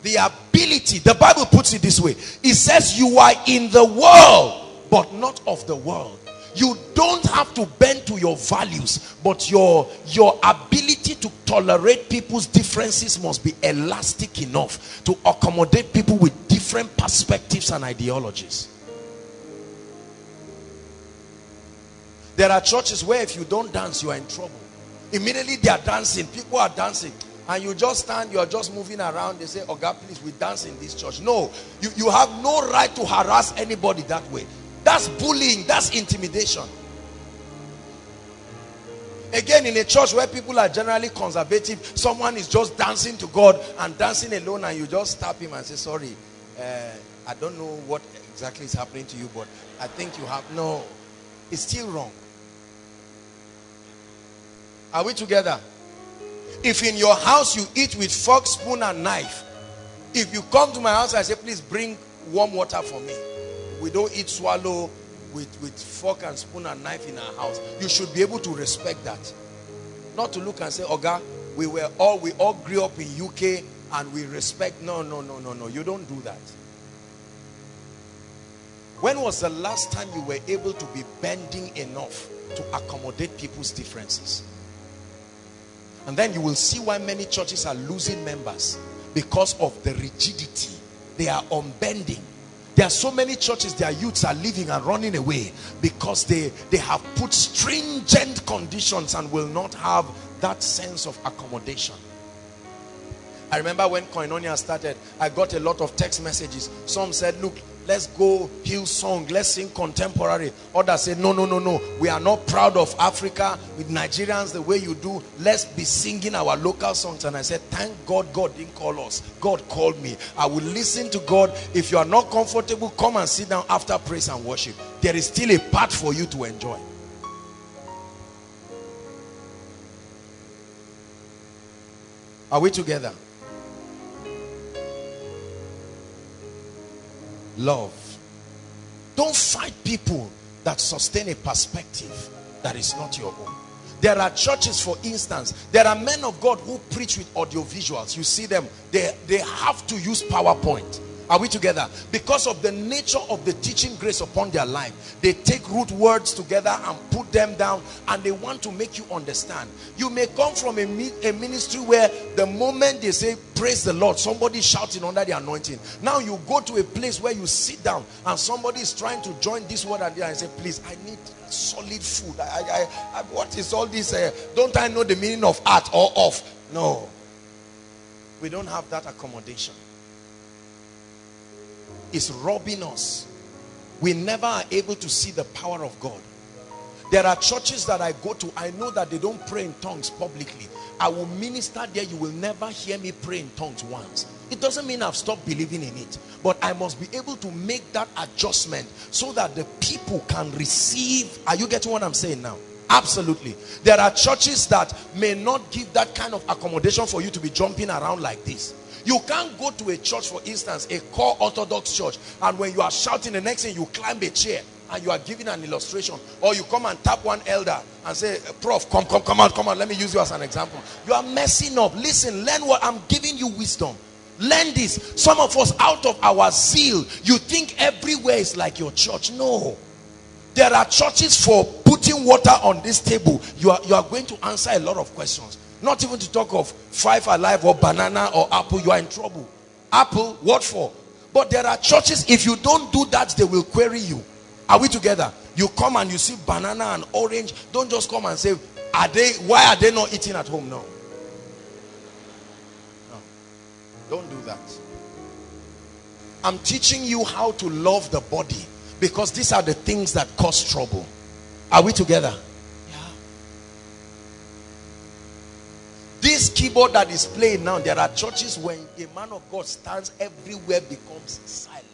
The ability the bible puts it this way. It says you are in the world but not of the world. You don't have to bend to your values but your your ability to tolerate people's differences must be elastic enough to accommodate people with different perspectives and ideologies There are churches where if you don't dance, you are in trouble. Immediately they are dancing. People are dancing. And you just stand, you are just moving around. They say, Oh God, please, we dance in this church. No, you, you have no right to harass anybody that way. That's bullying, that's intimidation. Again, in a church where people are generally conservative, someone is just dancing to God and dancing alone, and you just tap him and say, Sorry, uh, I don't know what exactly is happening to you, but I think you have. No, it's still wrong. Are we together? If in your house you eat with fork, spoon, and knife, if you come to my house, I say, Please bring warm water for me. We don't eat swallow with, with fork and spoon and knife in our house. You should be able to respect that. Not to look and say, Oga, we were all we all grew up in UK and we respect. No, no, no, no, no. You don't do that. When was the last time you were able to be bending enough to accommodate people's differences? And then you will see why many churches are losing members because of the rigidity. They are unbending. There are so many churches, their youths are leaving and running away because they, they have put stringent conditions and will not have that sense of accommodation. I remember when Koinonia started, I got a lot of text messages. Some said, look, let's go Hillsong, let's sing contemporary. Others say no no no no. We are not proud of africa with nigerians the way you do. Let's be singing our local songs. And i said thank god god didn't call us. God called me. I will listen to god. If you are not comfortable come and sit down after praise and worship. There is still a part for you to enjoy. Are we together love. Don't fight people that sustain a perspective that is not your own. There are churches, for instance, there are men of God who preach with audiovisuals. You see them, they, they have to use PowerPoint. Are we together? Because of the nature of the teaching grace upon their life, they take root words together and put them down and they want to make you understand. You may come from a, a ministry where the moment they say, praise the Lord, somebody shouting under the anointing. Now you go to a place where you sit down and somebody is trying to join this word and and say, please, I need solid food. I, I, I, what is all this? Uh, don't I know the meaning of art or of? No. We don't have that accommodation is robbing us. We never are able to see the power of God. There are churches that I go to, I know that they don't pray in tongues publicly. I will minister there, you will never hear me pray in tongues once. It doesn't mean I've stopped believing in it, but I must be able to make that adjustment so that the people can receive. Are you getting what I'm saying now? Absolutely. There are churches that may not give that kind of accommodation for you to be jumping around like this. You can't go to a church, for instance, a core Orthodox church, and when you are shouting, the next thing you climb a chair and you are giving an illustration, or you come and tap one elder and say, Prof, come, come, come out, come out. Let me use you as an example. You are messing up. Listen, learn what I'm giving you wisdom. Learn this. Some of us, out of our zeal, you think everywhere is like your church. No. There are churches for putting water on this table. You are, you are going to answer a lot of questions. Not even to talk of five alive or banana or apple, you are in trouble. Apple, what for? But there are churches, if you don't do that, they will query you. Are we together? You come and you see banana and orange. Don't just come and say, are they, why are they not eating at home? now? No. Don't do that. I'm teaching you how to love the body because these are the things that cause trouble. Are we together? This keyboard that is playing now, there are churches when a man of God stands, everywhere becomes silent.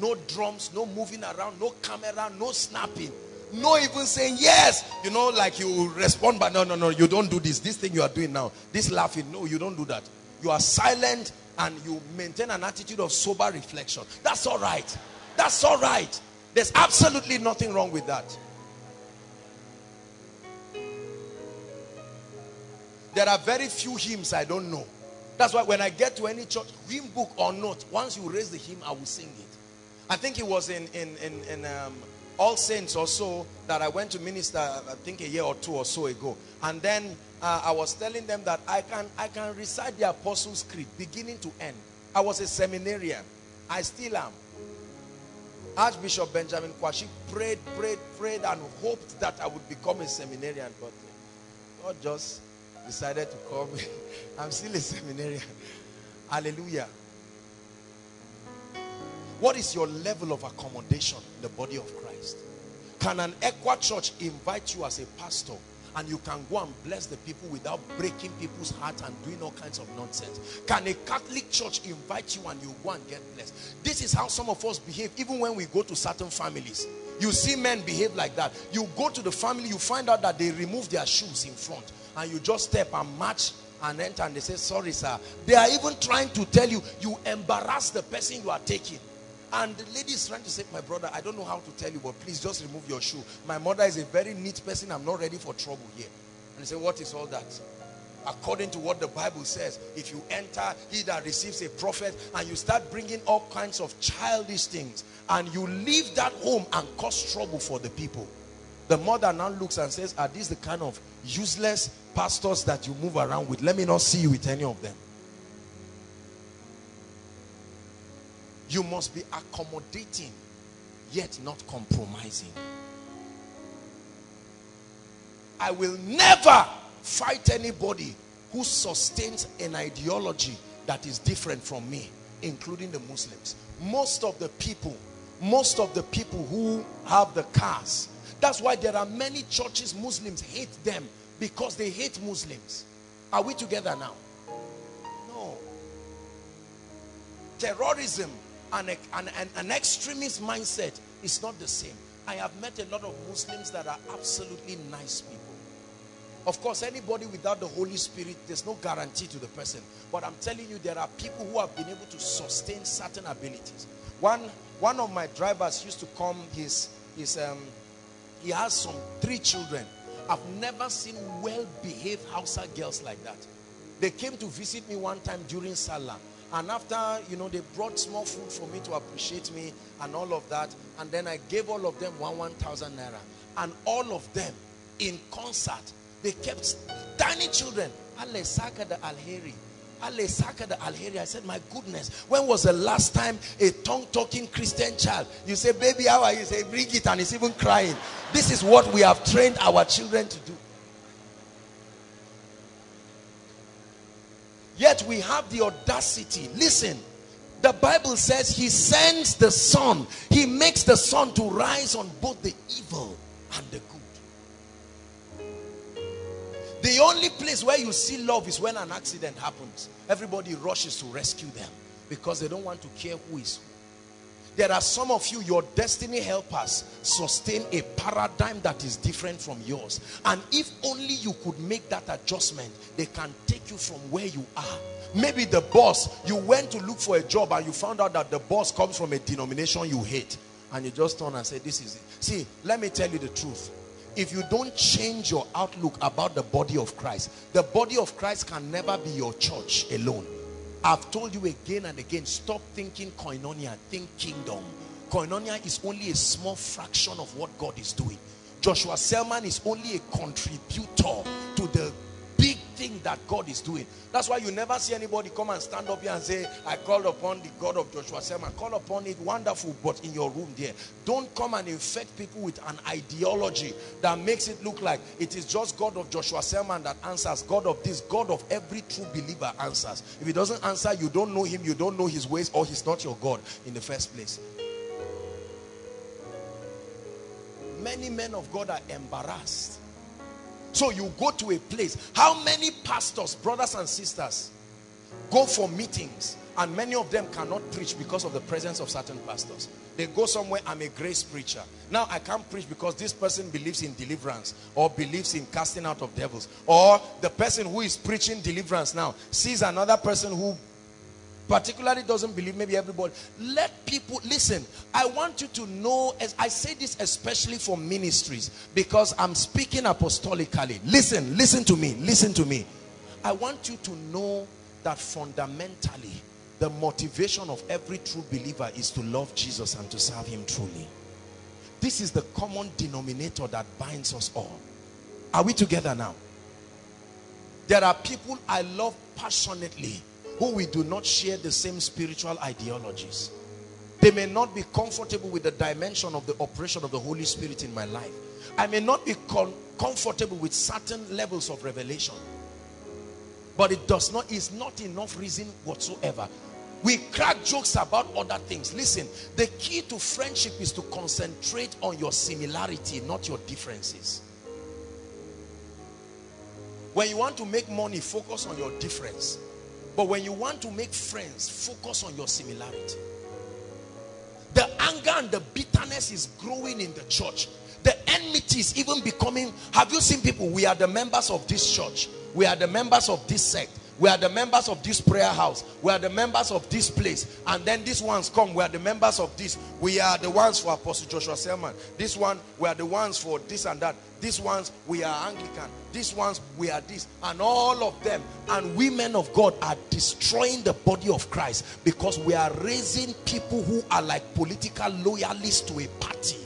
No drums, no moving around, no camera, no snapping. No even saying yes. You know, like you respond, but no, no, no, you don't do this. This thing you are doing now, this laughing, no, you don't do that. You are silent and you maintain an attitude of sober reflection. That's all right. That's all right. There's absolutely nothing wrong with that. There are very few hymns I don't know. That's why when I get to any church, hymn book or not, once you raise the hymn, I will sing it. I think it was in, in, in, in um, All Saints or so that I went to minister, I think a year or two or so ago. And then uh, I was telling them that I can, I can recite the Apostles' Creed beginning to end. I was a seminarian. I still am. Archbishop Benjamin Kwashi prayed, prayed, prayed and hoped that I would become a seminarian. But God just decided to call me. I'm still a seminarian. Hallelujah. What is your level of accommodation in the body of Christ? Can an ECWA church invite you as a pastor and you can go and bless the people without breaking people's heart and doing all kinds of nonsense? Can a Catholic church invite you and you go and get blessed? This is how some of us behave even when we go to certain families. You see men behave like that. You go to the family, you find out that they remove their shoes in front and you just step and march and enter and they say, sorry sir. They are even trying to tell you, you embarrass the person you are taking. And the lady is trying to say, my brother, I don't know how to tell you, but please just remove your shoe. My mother is a very neat person. I'm not ready for trouble here. And he said, what is all that? According to what the Bible says, if you enter, he that receives a prophet, and you start bringing all kinds of childish things, and you leave that home and cause trouble for the people. The mother now looks and says, are these the kind of useless pastors that you move around with? Let me not see you with any of them. You must be accommodating, yet not compromising. I will never fight anybody who sustains an ideology that is different from me, including the Muslims. Most of the people, most of the people who have the cars, that's why there are many churches Muslims hate them because they hate Muslims. Are we together now? No. Terrorism and an, an, extremist mindset is not the same. I have met a lot of Muslims that are absolutely nice people. Of course, anybody without the Holy Spirit, there's no guarantee to the person. But I'm telling you, there are people who have been able to sustain certain abilities. One, one of my drivers used to come, his, his, um, he has some three children. I've never seen well-behaved Hausa girls like that. They came to visit me one time during Salah. And after, you know, they brought small food for me to appreciate me and all of that. And then I gave all of them one, 1,000 naira. And all of them, in concert, they kept, tiny children, Ale Saka the Alheri. Ale the Alheri. I said, my goodness, when was the last time a tongue-talking Christian child, you say, baby, how are you? say, bring it, and it's even crying. This is what we have trained our children to do. Yet we have the audacity. Listen, the Bible says he sends the sun. He makes the sun to rise on both the evil and the good. The only place where you see love is when an accident happens. Everybody rushes to rescue them because they don't want to care who is who. There are some of you, your destiny helpers sustain a paradigm that is different from yours. And if only you could make that adjustment, they can take you from where you are. Maybe the boss, you went to look for a job and you found out that the boss comes from a denomination you hate. And you just turn and say, this is it. See, let me tell you the truth. If you don't change your outlook about the body of Christ, the body of Christ can never be your church alone. I've told you again and again, stop thinking koinonia, think kingdom. Koinonia is only a small fraction of what God is doing. Joshua Selman is only a contributor to the thing that God is doing. That's why you never see anybody come and stand up here and say, I call upon the God of Joshua Selman. Call upon it, wonderful, but in your room there. Don't come and infect people with an ideology that makes it look like it is just God of Joshua Selman that answers. God of this, God of every true believer answers. If he doesn't answer, you don't know him, you don't know his ways, or he's not your God in the first place. Many men of God are embarrassed so you go to a place. How many pastors, brothers and sisters, go for meetings and many of them cannot preach because of the presence of certain pastors. They go somewhere, I'm a grace preacher. Now I can't preach because this person believes in deliverance or believes in casting out of devils. Or the person who is preaching deliverance now sees another person who particularly doesn't believe maybe everybody let people listen i want you to know as i say this especially for ministries because i'm speaking apostolically. Listen listen to me listen to me. I want you to know that fundamentally the motivation of every true believer is to love jesus and to serve him truly. This is the common denominator that binds us all. Are we together now? There are people i love passionately who we do not share the same spiritual ideologies. They may not be comfortable with the dimension of the operation of the Holy Spirit in my life. I may not be comfortable with certain levels of revelation. But it does not, is not enough reason whatsoever. We crack jokes about other things. Listen, the key to friendship is to concentrate on your similarity, not your differences. When you want to make money, focus on your difference. But when you want to make friends, focus on your similarity. The anger and the bitterness is growing in the church. The enmity is even becoming, have you seen people? We are the members of this church. We are the members of this sect. We are the members of this prayer house. We are the members of this place. And then these ones come. We are the members of this. We are the ones for Apostle Joshua Selman. This one, we are the ones for this and that. These ones, we are Anglican. These ones, we are this. And all of them. And women of God are destroying the body of Christ because we are raising people who are like political loyalists to a party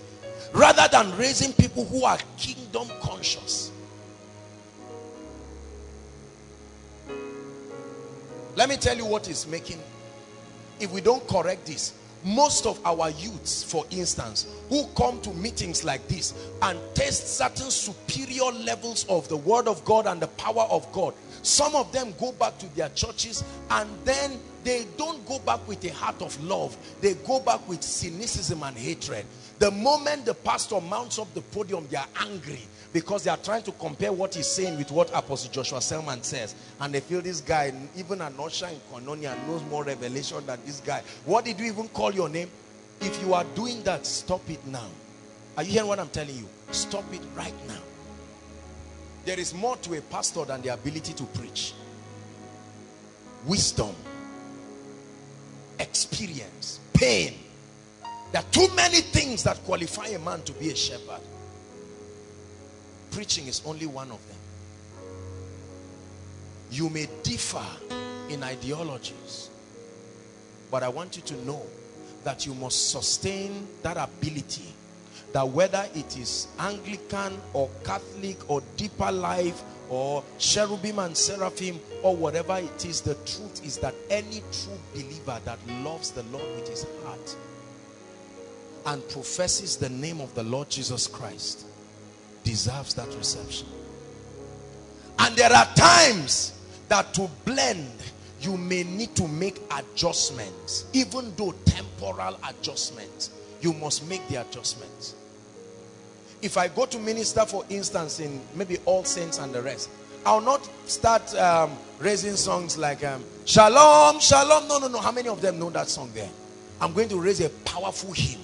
rather than raising people who are kingdom conscious. Let me tell you what is making, if we don't correct this, most of our youths, for instance, who come to meetings like this and test certain superior levels of the word of God and the power of God, some of them go back to their churches and then they don't go back with a heart of love. They go back with cynicism and hatred. The moment the pastor mounts up the podium, they are angry because they are trying to compare what he's saying with what Apostle Joshua Selman says. And they feel this guy, even an usher in Koinonia, knows more revelation than this guy. What did you even call your name? If you are doing that, stop it now. Are you hearing what I'm telling you? Stop it right now. There is more to a pastor than the ability to preach. Wisdom, experience, pain. There are too many things that qualify a man to be a shepherd. Preaching is only one of them. You may differ in ideologies, but I want you to know that you must sustain that ability that whether it is Anglican or Catholic or deeper life or cherubim and seraphim or whatever it is, the truth is that any true believer that loves the Lord with his heart and professes the name of the Lord Jesus Christ deserves that reception. And there are times that to blend, you may need to make adjustments. Even though temporal adjustments, you must make the adjustments. If I go to minister, for instance, in maybe All Saints and the rest, I'll not start um, raising songs like um, Shalom, Shalom. No, no, no. How many of them know that song there? I'm going to raise a powerful hymn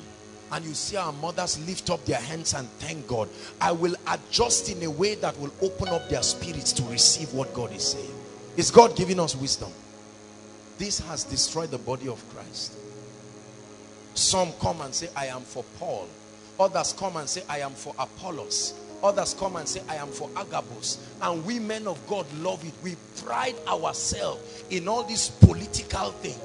and you see our mothers lift up their hands and thank God, I will adjust in a way that will open up their spirits to receive what God is saying. Is God giving us wisdom? This has destroyed the body of Christ. Some come and say, I am for Paul. Others come and say, I am for Apollos. Others come and say, I am for Agabus. And we men of God love it. We pride ourselves in all these political things.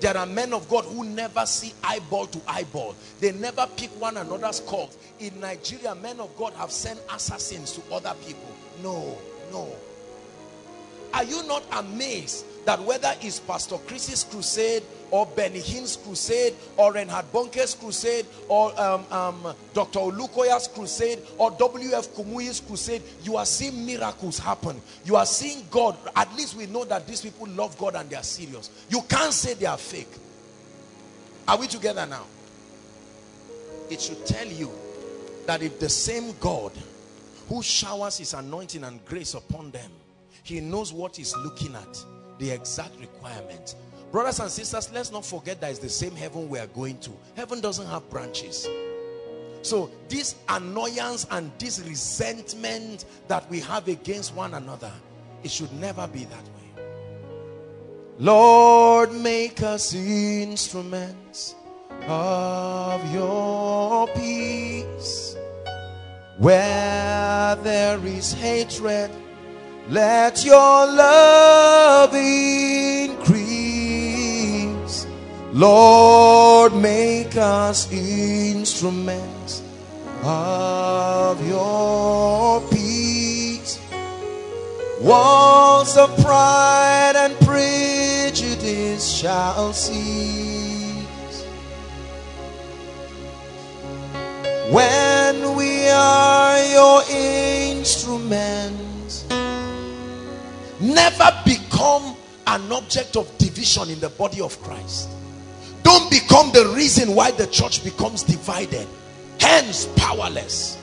There are men of God who never see eyeball to eyeball. They never pick one another's cause. In Nigeria, men of God have sent assassins to other people. No, no. Are you not amazed that whether it's Pastor Chris's crusade or Benny Hinn's crusade or Reinhard Bonnke's crusade or um, um, Dr. Olukoya's crusade or W.F. Kumuyi's crusade, you are seeing miracles happen. You are seeing God. At least we know that these people love God and they are serious. You can't say they are fake. Are we together now? It should tell you that if the same God who showers his anointing and grace upon them, he knows what he's looking at the exact requirement. Brothers and sisters, let's not forget that it's the same heaven we are going to. Heaven doesn't have branches. So this annoyance and this resentment that we have against one another, it should never be that way. Lord, make us instruments of your peace. Where there is hatred, let your love increase. Lord, make us instruments of your peace. Walls of pride and prejudice shall cease. When we are your instruments never become an object of division in the body of Christ. Don't become the reason why the church becomes divided. Hence, powerless.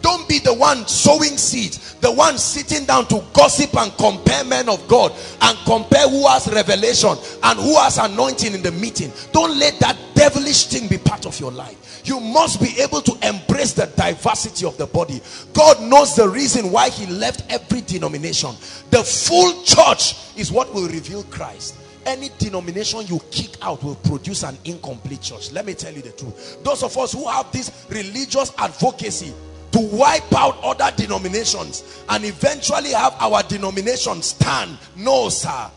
Don't be the one sowing seeds, the one sitting down to gossip and compare men of God and compare who has revelation and who has anointing in the meeting. Don't let that devilish thing be part of your life. You must be able to embrace the diversity of the body. God knows the reason why he left every denomination. The full church is what will reveal Christ any denomination you kick out will produce an incomplete church let me tell you the truth those of us who have this religious advocacy to wipe out other denominations and eventually have our denomination stand. No, sir.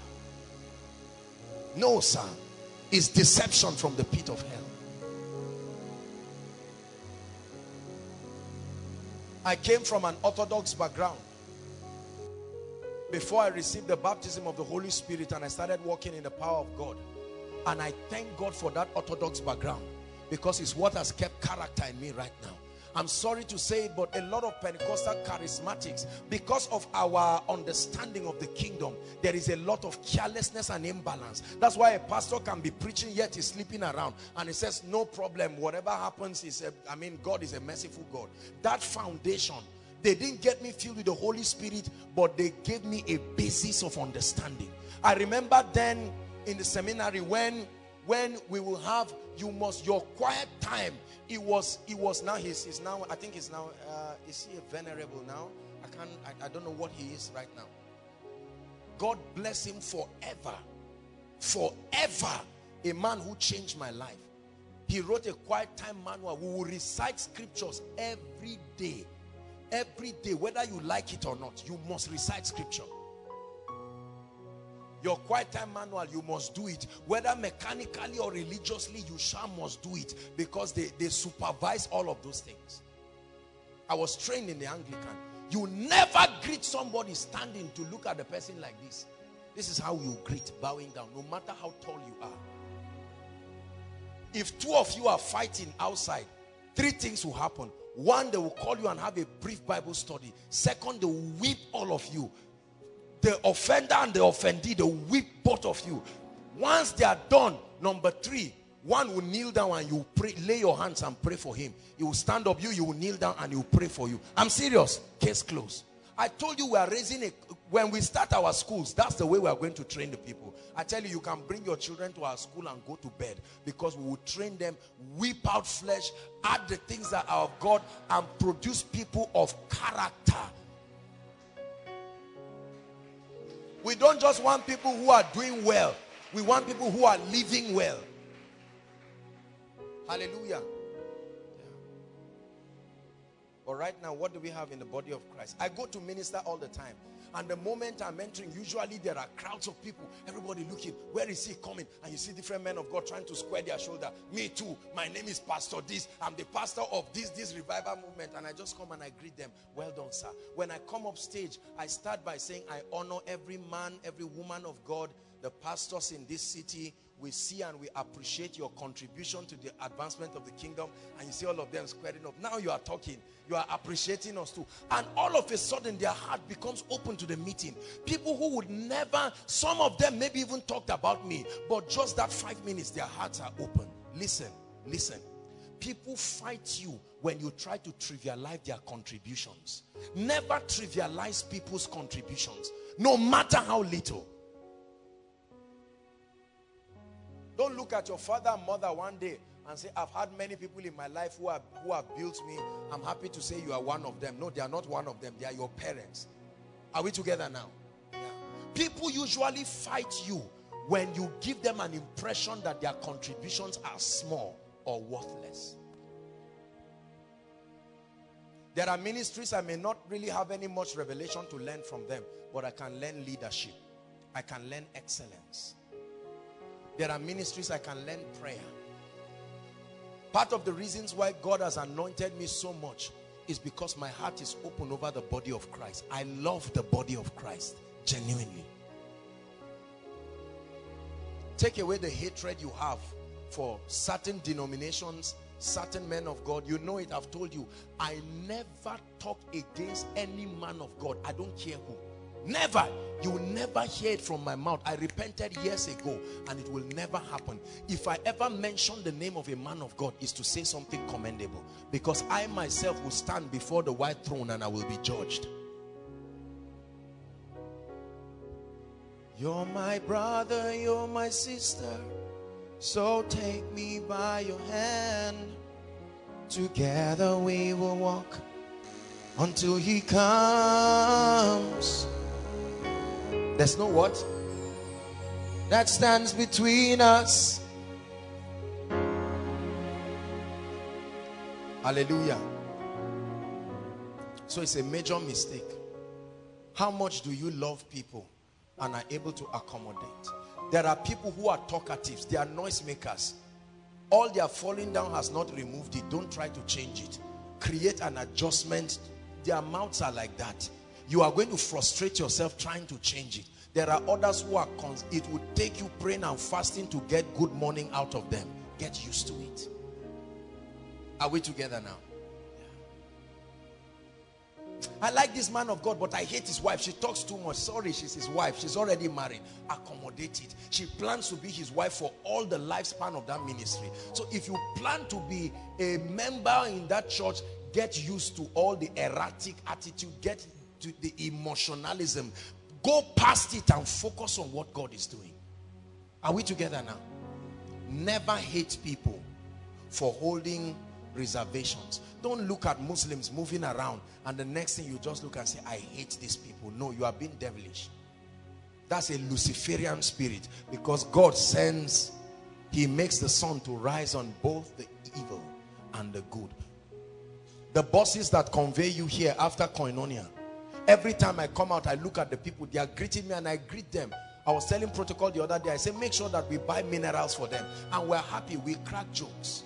No, sir. It's deception from the pit of hell. I came from an orthodox background. Before I received the baptism of the Holy Spirit and I started walking in the power of God. And I thank God for that orthodox background because it's what has kept character in me right now. I'm sorry to say it, but a lot of Pentecostal charismatics, because of our understanding of the kingdom, there is a lot of carelessness and imbalance. That's why a pastor can be preaching yet he's sleeping around. And he says, no problem, whatever happens is, a, I mean, God is a merciful God. That foundation, they didn't get me filled with the Holy Spirit, but they gave me a basis of understanding. I remember then in the seminary when, when we will have, you must, your quiet time it was he was now he's, he's now i think he's now uh, is he a venerable now? I can't I, I don't know what he is right now. God bless him forever. Forever. A man who changed my life. He wrote a quiet time manual. We will recite scriptures every day. Every day whether you like it or not you must recite scripture your quiet time manual, you must do it. Whether mechanically or religiously, you shall must do it because they, they supervise all of those things. I was trained in the Anglican. You never greet somebody standing to look at the person like this. This is how you greet, bowing down, no matter how tall you are. If two of you are fighting outside, three things will happen. One, they will call you and have a brief Bible study. Second, they will whip all of you the offender and the offendee, they whip both of you. Once they are done, number three, one will kneel down and you pray, lay your hands and pray for him. He will stand up, you, you will kneel down and you pray for you. I'm serious. Case closed. I told you we are raising a, when we start our schools, that's the way we are going to train the people. I tell you, you can bring your children to our school and go to bed because we will train them, whip out flesh, add the things that are of God and produce people of character We don't just want people who are doing well. We want people who are living well. Hallelujah. But right now, what do we have in the body of Christ? I go to minister all the time. And the moment I'm entering, usually there are crowds of people, everybody looking, where is he coming? And you see different men of God trying to square their shoulder. Me too. My name is Pastor this. I'm the pastor of this, this revival movement. And I just come and I greet them. Well done, sir. When I come up stage, I start by saying I honor every man, every woman of God, the pastors in this city, we see and we appreciate your contribution to the advancement of the kingdom and you see all of them squaring up. Now you are talking. You are appreciating us too. And all of a sudden their heart becomes open to the meeting. People who would never some of them maybe even talked about me but just that five minutes their hearts are open. Listen listen. People fight you when you try to trivialize their contributions. Never trivialize people's contributions no matter how little Don't look at your father and mother one day and say, I've had many people in my life who have, who have built me. I'm happy to say you are one of them. No, they are not one of them. They are your parents. Are we together now? Yeah. People usually fight you when you give them an impression that their contributions are small or worthless. There are ministries I may not really have any much revelation to learn from them, but I can learn leadership. I can learn excellence. There are ministries I can learn prayer. Part of the reasons why God has anointed me so much is because my heart is open over the body of Christ. I love the body of Christ genuinely. Take away the hatred you have for certain denominations, certain men of God. You know it, I've told you. I never talk against any man of God. I don't care who. Never. You will never hear it from my mouth. I repented years ago and it will never happen. If I ever mention the name of a man of God is to say something commendable because I myself will stand before the white throne and I will be judged. You're my brother, you're my sister. So take me by your hand. Together we will walk until he comes. There's no what? That stands between us. Hallelujah. So it's a major mistake. How much do you love people and are able to accommodate? There are people who are talkatives. They are noisemakers. All their falling down has not removed it. Don't try to change it. Create an adjustment. Their mouths are like that you are going to frustrate yourself trying to change it. There are others who are, cons it would take you praying and fasting to get good morning out of them. Get used to it. Are we together now? I like this man of God, but I hate his wife. She talks too much. Sorry, she's his wife. She's already married. Accommodate it. She plans to be his wife for all the lifespan of that ministry. So if you plan to be a member in that church, get used to all the erratic attitude. Get to the emotionalism. Go past it and focus on what God is doing. Are we together now? Never hate people for holding reservations. Don't look at Muslims moving around and the next thing you just look and say, I hate these people. No, you are being devilish. That's a Luciferian spirit because God sends, he makes the sun to rise on both the evil and the good. The bosses that convey you here after koinonia, Every time I come out, I look at the people. They are greeting me and I greet them. I was telling protocol the other day. I said, make sure that we buy minerals for them. And we're happy. We crack jokes.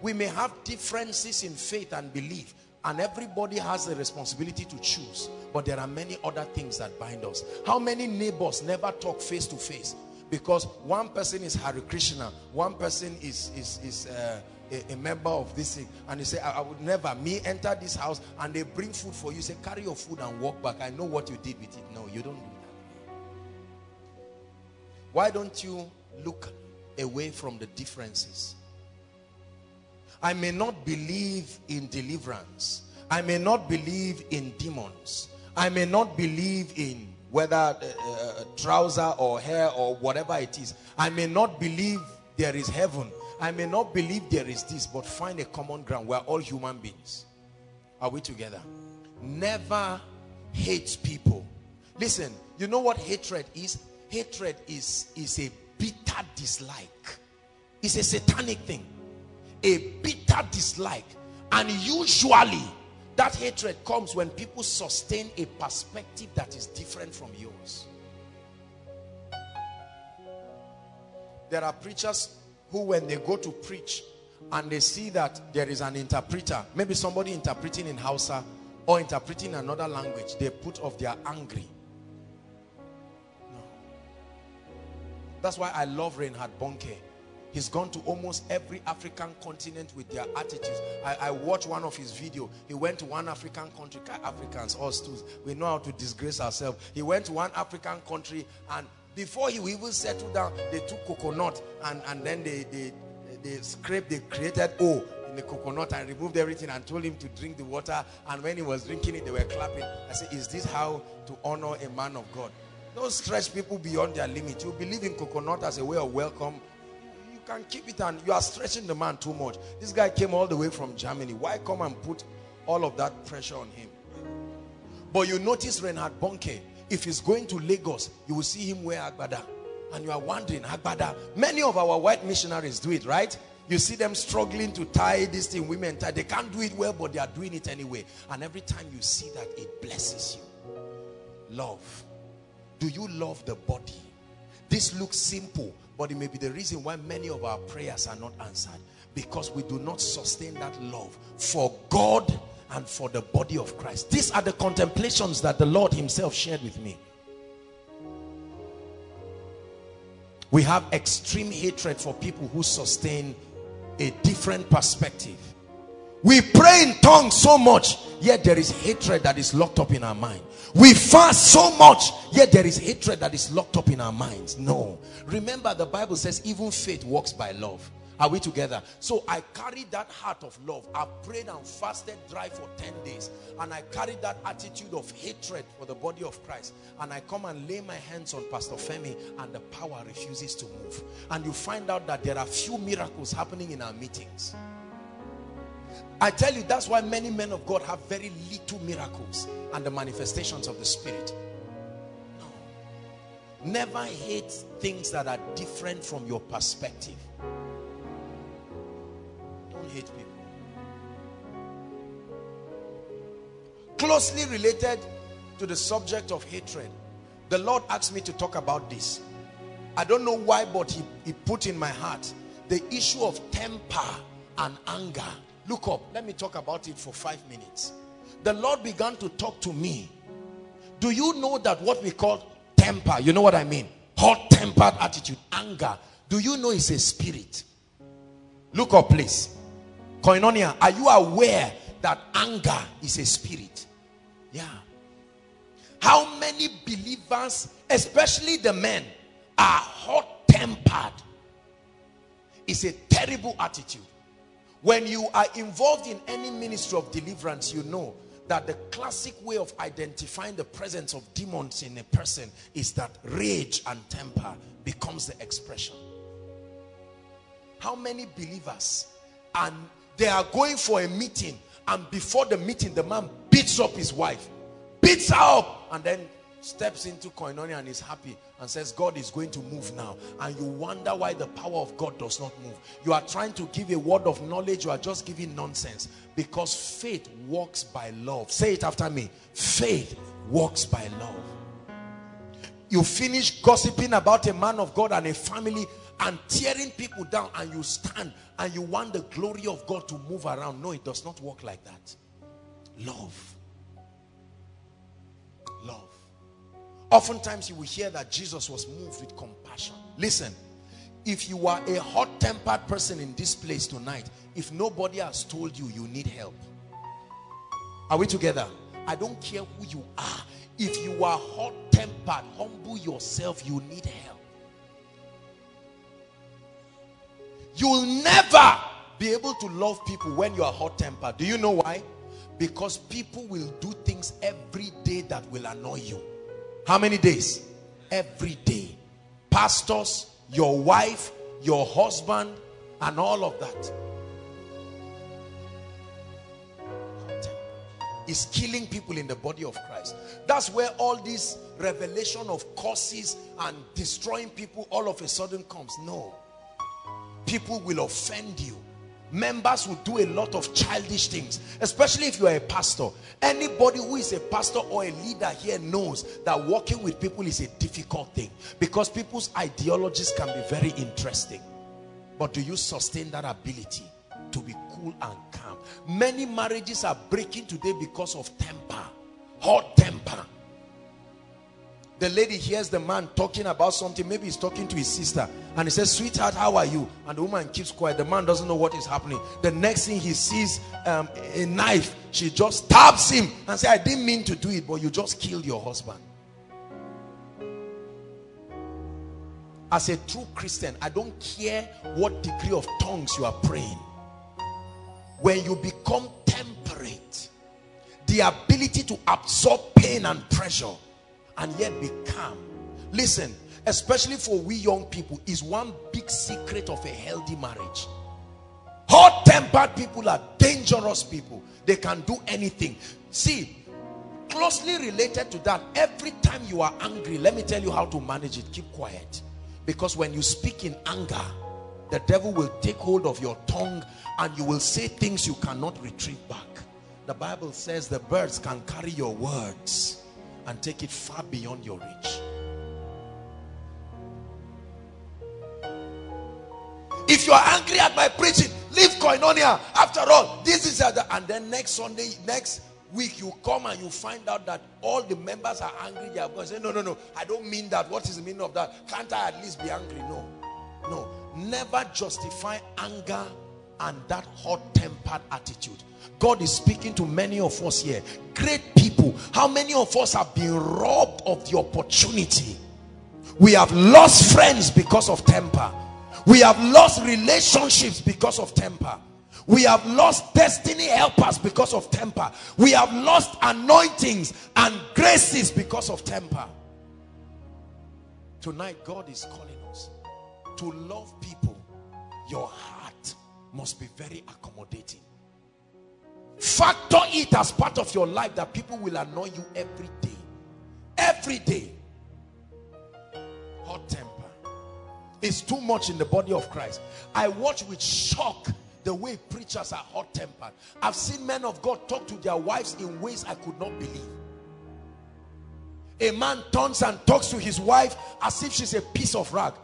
We may have differences in faith and belief. And everybody has the responsibility to choose. But there are many other things that bind us. How many neighbors never talk face to face? Because one person is Hare Krishna. One person is, is, is uh, a, a, member of this thing and you say I, I, would never me enter this house and they bring food for you. Say carry your food and walk back. I know what you did with it. No you don't do that. Why don't you look away from the differences? I may not believe in deliverance. I may not believe in demons. I may not believe in whether uh, uh, trouser or hair or whatever it is. I may not believe there is heaven I may not believe there is this, but find a common ground. We're all human beings. Are we together? Never hate people. Listen, you know what hatred is? Hatred is, is a bitter dislike. It's a satanic thing. A bitter dislike. And usually, that hatred comes when people sustain a perspective that is different from yours. There are preachers who when they go to preach and they see that there is an interpreter, maybe somebody interpreting in Hausa or interpreting another language, they put off their angry. No. That's why I love Reinhard Bonnke. He's gone to almost every African continent with their attitudes. I, I watched one of his video. He went to one African country, Africans, all stools. We know how to disgrace ourselves. He went to one African country and before he even settled down, they took coconut and, and then they, they, they scraped, they created O in the coconut and removed everything and told him to drink the water. And when he was drinking it, they were clapping. I said, is this how to honor a man of God? Don't stretch people beyond their limit. You believe in coconut as a way of welcome. You can keep it and you are stretching the man too much. This guy came all the way from Germany. Why come and put all of that pressure on him? But you notice Reinhard Bonnke, if he's going to Lagos, you will see him wear agbada. And you are wondering, agbada. Many of our white missionaries do it, right? You see them struggling to tie this thing, women tie. They can't do it well, but they are doing it anyway. And every time you see that, it blesses you. Love. Do you love the body? This looks simple, but it may be the reason why many of our prayers are not answered. Because we do not sustain that love for God and for the body of Christ. These are the contemplations that the Lord himself shared with me. We have extreme hatred for people who sustain a different perspective. We pray in tongues so much, yet there is hatred that is locked up in our mind. We fast so much, yet there is hatred that is locked up in our minds. No. Remember, the Bible says even faith works by love. Are we together? So I carried that heart of love. I prayed and fasted dry for 10 days. And I carried that attitude of hatred for the body of Christ. And I come and lay my hands on Pastor Femi and the power refuses to move. And you find out that there are few miracles happening in our meetings. I tell you, that's why many men of God have very little miracles and the manifestations of the Spirit. No. Never hate things that are different from your perspective hate people. Closely related to the subject of hatred, the Lord asked me to talk about this. I don't know why, but he, he put in my heart the issue of temper and anger. Look up, let me talk about it for five minutes. The Lord began to talk to me. Do you know that what we call temper, you know what I mean? Hot tempered attitude, anger. Do you know it's a spirit? Look up, please. Koinonia, are you aware that anger is a spirit? Yeah. How many believers, especially the men, are hot-tempered? It's a terrible attitude. When you are involved in any ministry of deliverance, you know that the classic way of identifying the presence of demons in a person is that rage and temper becomes the expression. How many believers and they are going for a meeting and before the meeting the man beats up his wife beats her up and then steps into koinonia and is happy and says God is going to move now. And you wonder why the power of God does not move. You are trying to give a word of knowledge. You are just giving nonsense. Because faith works by love. Say it after me. Faith works by love. You finish gossiping about a man of God and a family and tearing people down and you stand and you want the glory of God to move around. No, it does not work like that. Love. Love. Oftentimes you will hear that Jesus was moved with compassion. Listen, if you are a hot-tempered person in this place tonight, if nobody has told you you need help, are we together? I don't care who you are. If you are hot-tempered, humble yourself, you need help. You'll never be able to love people when you are hot-tempered. Do you know why? Because people will do things every day that will annoy you. How many days? Every day. Pastors, your wife, your husband, and all of that. Is killing people in the body of Christ. That's where all this revelation of causes and destroying people all of a sudden comes. No people will offend you. Members will do a lot of childish things. Especially if you are a pastor. Anybody who is a pastor or a leader here knows that working with people is a difficult thing. Because people's ideologies can be very interesting. But do you sustain that ability to be cool and calm? Many marriages are breaking today because of temper. Hot temper the lady hears the man talking about something maybe he's talking to his sister and he says sweetheart how are you? And the woman keeps quiet. The man doesn't know what is happening. The next thing he sees um, a knife. She just stabs him and says, i didn't mean to do it but you just killed your husband. As a true christian i don't care what degree of tongues you are praying. When you become temperate the ability to absorb pain and pressure and yet be calm. Listen especially for we young people is one big secret of a healthy marriage. Hot-tempered people are dangerous people. They can do anything. See closely related to that every time you are angry let me tell you how to manage it. Keep quiet. Because when you speak in anger the devil will take hold of your tongue and you will say things you cannot retrieve back. The bible says the birds can carry your words and take it far beyond your reach. If you are angry at my preaching, leave Koinonia. After all, this is the, and then next Sunday, next week, you come and you find out that all the members are angry. They are going to say, No, no, no, I don't mean that. What is the meaning of that? Can't I at least be angry? No, no. Never justify anger and that hot-tempered attitude. God is speaking to many of us here. Great people. How many of us have been robbed of the opportunity? We have lost friends because of temper. We have lost relationships because of temper. We have lost destiny helpers because of temper. We have lost anointings and graces because of temper. Tonight, God is calling us to love people. Your heart must be very accommodating. Factor it as part of your life that people will annoy you every day. Every day. Hot temper. It's too much in the body of Christ. I watch with shock the way preachers are hot-tempered. I've seen men of God talk to their wives in ways I could not believe. A man turns and talks to his wife as if she's a piece of rag.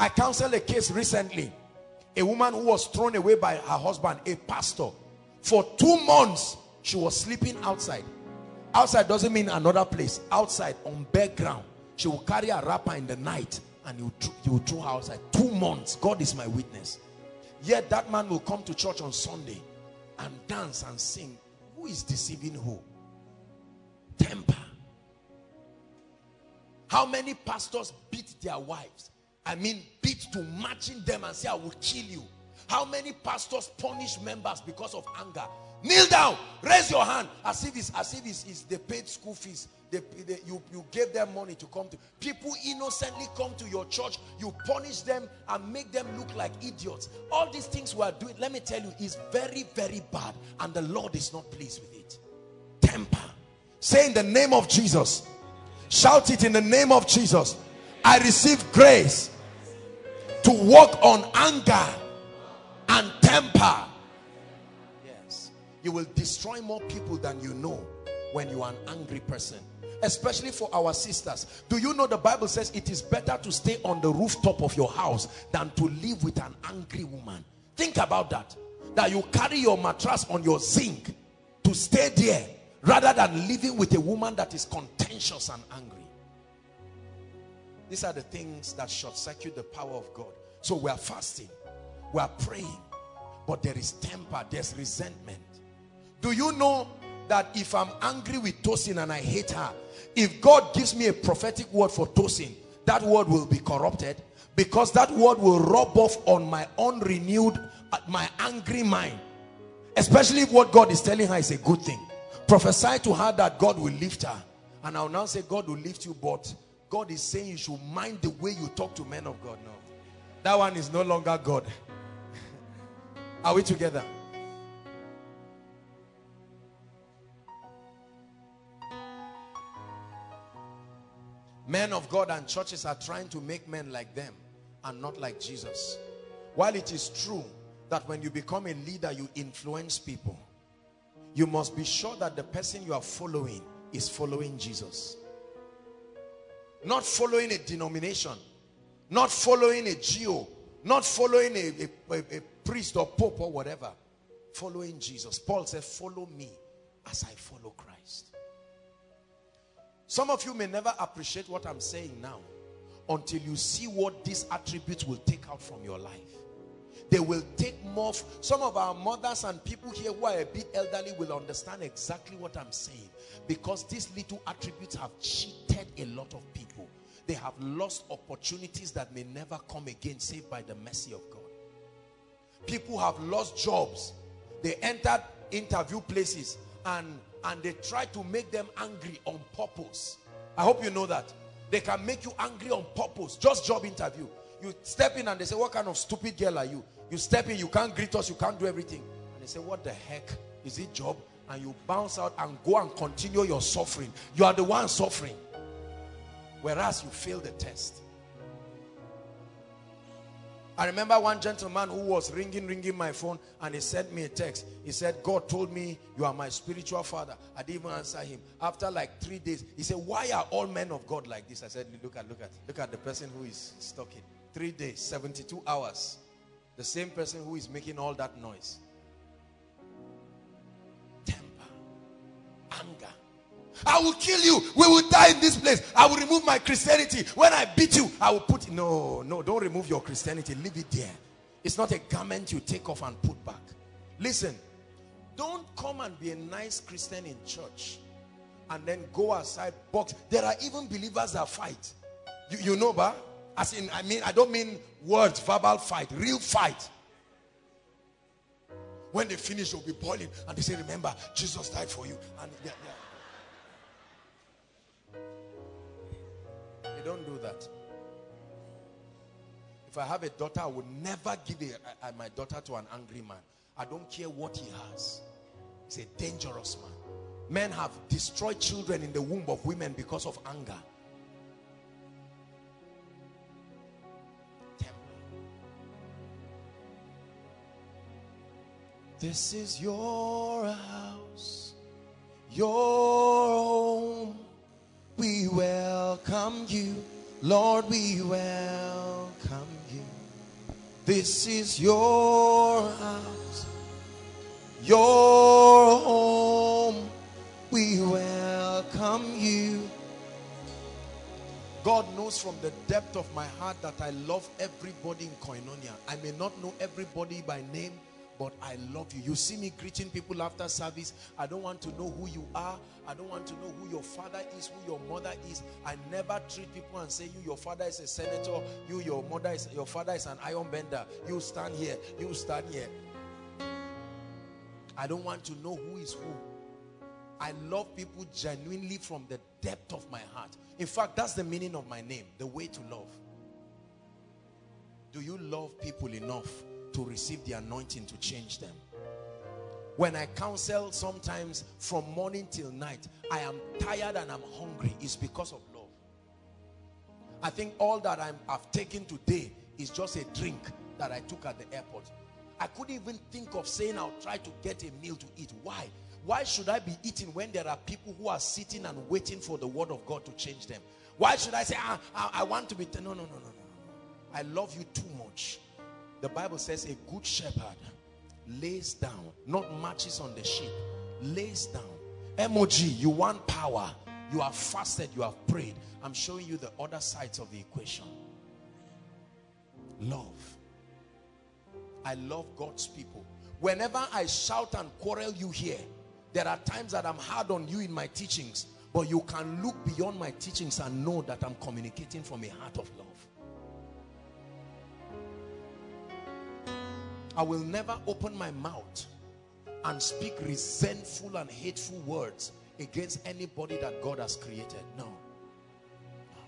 I counseled a case recently. A woman who was thrown away by her husband, a pastor. For two months, she was sleeping outside. Outside doesn't mean another place. Outside, on background. She will carry a wrapper in the night and you, you throw her outside. Two months. God is my witness. Yet that man will come to church on Sunday and dance and sing. Who is deceiving who? Temper. How many pastors beat their wives? I mean, beat to matching them and say, I will kill you. How many pastors punish members because of anger? Kneel down, raise your hand, as if it's as if it's, it's the paid school fees. They, they, you, you gave them money to come to. People innocently come to your church, you punish them and make them look like idiots. All these things we are doing, let me tell you, is very, very bad. And the Lord is not pleased with it. Temper. Say in the name of Jesus. Shout it in the name of Jesus. I receive grace to walk on anger and temper. Yes. You will destroy more people than you know when you are an angry person. Especially for our sisters. Do you know the Bible says it is better to stay on the rooftop of your house than to live with an angry woman. Think about that. That you carry your mattress on your zinc to stay there rather than living with a woman that is contentious and angry. These are the things that short circuit the power of God. So we are fasting, we are praying, but there is temper, there's resentment. Do you know that if I'm angry with Tosin and I hate her, if God gives me a prophetic word for Tosin, that word will be corrupted because that word will rub off on my unrenewed, uh, my angry mind. Especially if what God is telling her is a good thing. Prophesy to her that God will lift her. And I'll now say God will lift you, but God is saying you should mind the way you talk to men of God. No. That one is no longer God. Are we together? Men of God and churches are trying to make men like them and not like Jesus. While it is true that when you become a leader, you influence people, you must be sure that the person you are following is following Jesus. Not following a denomination, not following a G.O., not following a, a, a, priest or pope or whatever. Following Jesus. Paul said, follow me as I follow Christ. Some of you may never appreciate what I'm saying now until you see what these attributes will take out from your life. They will take more. Some of our mothers and people here who are a bit elderly will understand exactly what I'm saying because these little attributes have cheated a lot of people. They have lost opportunities that may never come again save by the mercy of God. People have lost jobs. They entered interview places and and they try to make them angry on purpose. I hope you know that. They can make you angry on purpose. Just job interview. You step in and they say, what kind of stupid girl are you? You step in, you can't greet us, you can't do everything. And they say, what the heck? Is it job? And you bounce out and go and continue your suffering. You are the one suffering. Whereas you fail the test. I remember one gentleman who was ringing, ringing my phone and he sent me a text. He said, God told me you are my spiritual father. I didn't even answer him. After like three days, he said, why are all men of God like this? I said, look at, look at, look at the person who is talking. Three days, 72 hours. The same person who is making all that noise. Temper, anger, I will kill you. We will die in this place. I will remove my Christianity. When I beat you, I will put... No, no, don't remove your Christianity. Leave it there. It's not a garment you take off and put back. Listen, don't come and be a nice Christian in church and then go outside box. There are even believers that fight. You, you know, ba? As in, I mean, I don't mean words, verbal fight, real fight. When they finish, you'll be boiling and they say, remember, Jesus died for you. And yeah, yeah. They don't do that. If I have a daughter, I would never give a, a, my daughter to an angry man. I don't care what he has. He's a dangerous man. Men have destroyed children in the womb of women because of anger. This is your house, your home. We welcome you, Lord. We welcome you. This is your house, your home. We welcome you. God knows from the depth of my heart that I love everybody in Koinonia. I may not know everybody by name, but I love you. You see me greeting people after service. I don't want to know who you are. I don't want to know who your father is, who your mother is. I never treat people and say, you, your father is a senator. You, your mother is, your father is an iron bender. You stand here. You stand here. I don't want to know who is who. I love people genuinely from the depth of my heart. In fact, that's the meaning of my name, the way to love. Do you love people enough to receive the anointing to change them. When I counsel sometimes from morning till night, I am tired and I'm hungry. It's because of love. I think all that i have taken today is just a drink that I took at the airport. I couldn't even think of saying I'll try to get a meal to eat. Why? Why should I be eating when there are people who are sitting and waiting for the word of God to change them? Why should I say, ah, I, I want to be... No, no, no, no, no. I love you too much the Bible says a good shepherd lays down, not marches on the sheep, lays down. MOG, you want power. You have fasted, you have prayed. I'm showing you the other sides of the equation. Love. I love God's people. Whenever I shout and quarrel you here, there are times that I'm hard on you in my teachings, but you can look beyond my teachings and know that I'm communicating from a heart of love. I will never open my mouth and speak resentful and hateful words against anybody that God has created. No. no. no.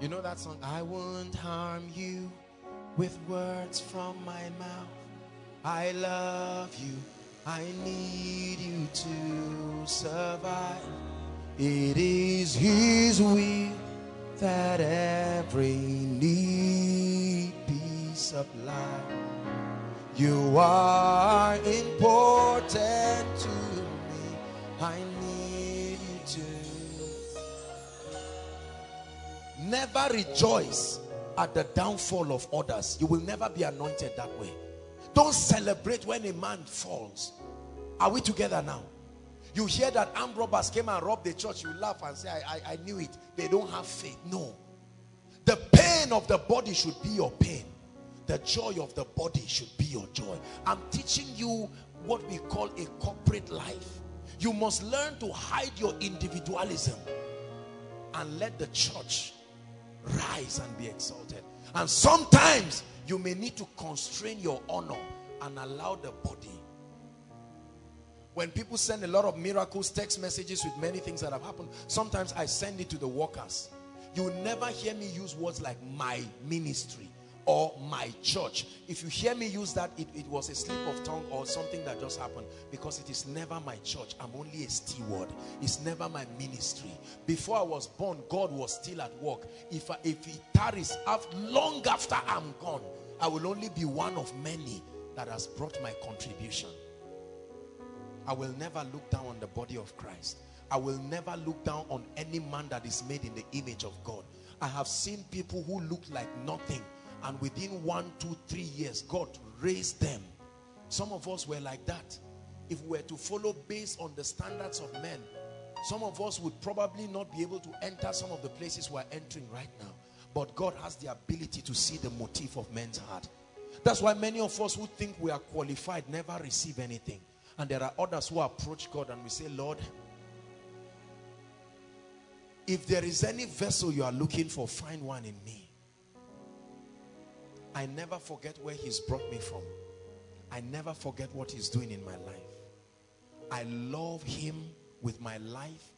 You know that song? I won't harm you with words from my mouth. I love you. I need you to survive. It is his will that every need be supplied. You are important to me. I need you to. Never rejoice at the downfall of others. You will never be anointed that way. Don't celebrate when a man falls. Are we together now? You hear that armed robbers came and robbed the church, you laugh and say, I, I, I knew it. They don't have faith. No. The pain of the body should be your pain. The joy of the body should be your joy. I'm teaching you what we call a corporate life. You must learn to hide your individualism and let the church rise and be exalted. And sometimes you may need to constrain your honor and allow the body when people send a lot of miracles, text messages with many things that have happened, sometimes I send it to the workers. You will never hear me use words like my ministry or my church. If you hear me use that, it, it, was a slip of tongue or something that just happened because it is never my church. I'm only a steward. It's never my ministry. Before I was born, God was still at work. If, I, if he tarries long after I'm gone, I will only be one of many that has brought my contribution. I will never look down on the body of Christ. I will never look down on any man that is made in the image of God. I have seen people who look like nothing and within one, two, three years, God raised them. Some of us were like that. If we were to follow based on the standards of men, some of us would probably not be able to enter some of the places we're entering right now. But God has the ability to see the motive of men's heart. That's why many of us who think we are qualified never receive anything. And there are others who approach God and we say, Lord, if there is any vessel you are looking for, find one in me. I never forget where he's brought me from. I never forget what he's doing in my life. I love him with my life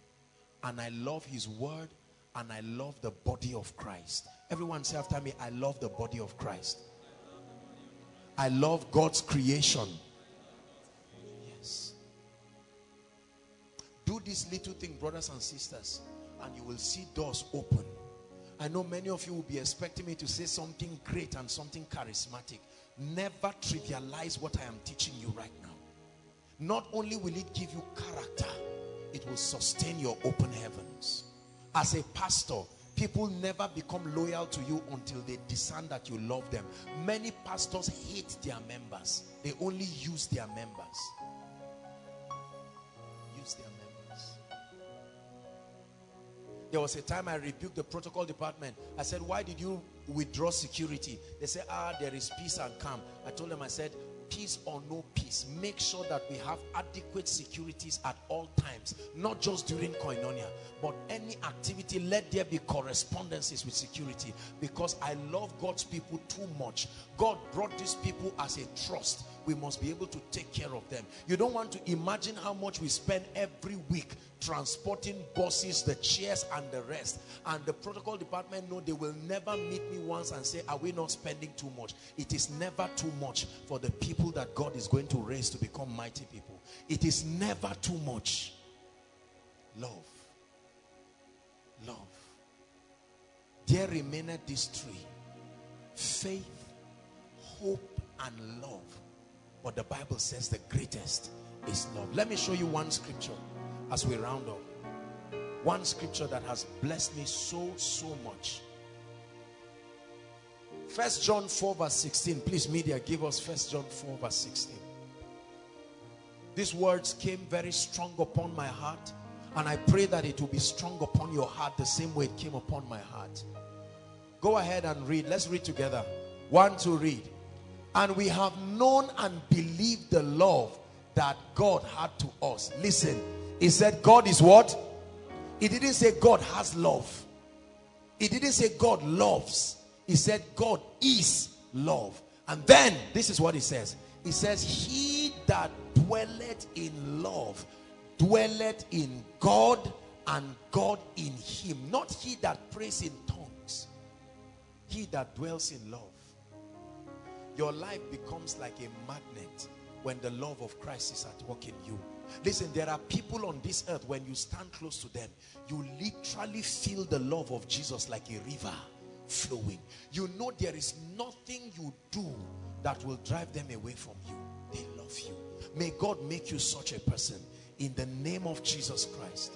and I love his word and I love the body of Christ. Everyone say after me, I love the body of Christ. I love God's creation. This little thing, brothers and sisters, and you will see doors open. I know many of you will be expecting me to say something great and something charismatic. Never trivialize what I am teaching you right now. Not only will it give you character, it will sustain your open heavens. As a pastor, people never become loyal to you until they discern that you love them. Many pastors hate their members. They only use their members. There was a time I rebuked the protocol department. I said, why did you withdraw security? They said, ah, there is peace and calm. I told them, I said, peace or no peace, make sure that we have adequate securities at all times, not just during koinonia, but any activity, let there be correspondences with security because I love God's people too much. God brought these people as a trust. We must be able to take care of them. You don't want to imagine how much we spend every week transporting buses, the chairs and the rest. And the protocol department know they will never meet me once and say, are we not spending too much? It is never too much for the people that God is going to raise to become mighty people. It is never too much. Love. Love. There remaineth these three. Faith, hope, and love. But the Bible says the greatest is love. Let me show you one scripture as we round up. One scripture that has blessed me so, so much. First John 4 verse 16. Please media, give us First John 4 verse 16. These words came very strong upon my heart. And I pray that it will be strong upon your heart the same way it came upon my heart. Go ahead and read. Let's read together. One, to read. And we have known and believed the love that God had to us. Listen, he said God is what? He didn't say God has love. He didn't say God loves. He said God is love. And then, this is what he says. He says, he that dwelleth in love dwelleth in God and God in him. Not he that prays in tongues. He that dwells in love. Your life becomes like a magnet when the love of Christ is at work in you. Listen, there are people on this earth, when you stand close to them, you literally feel the love of Jesus like a river flowing. You know there is nothing you do that will drive them away from you. They love you. May God make you such a person in the name of Jesus Christ.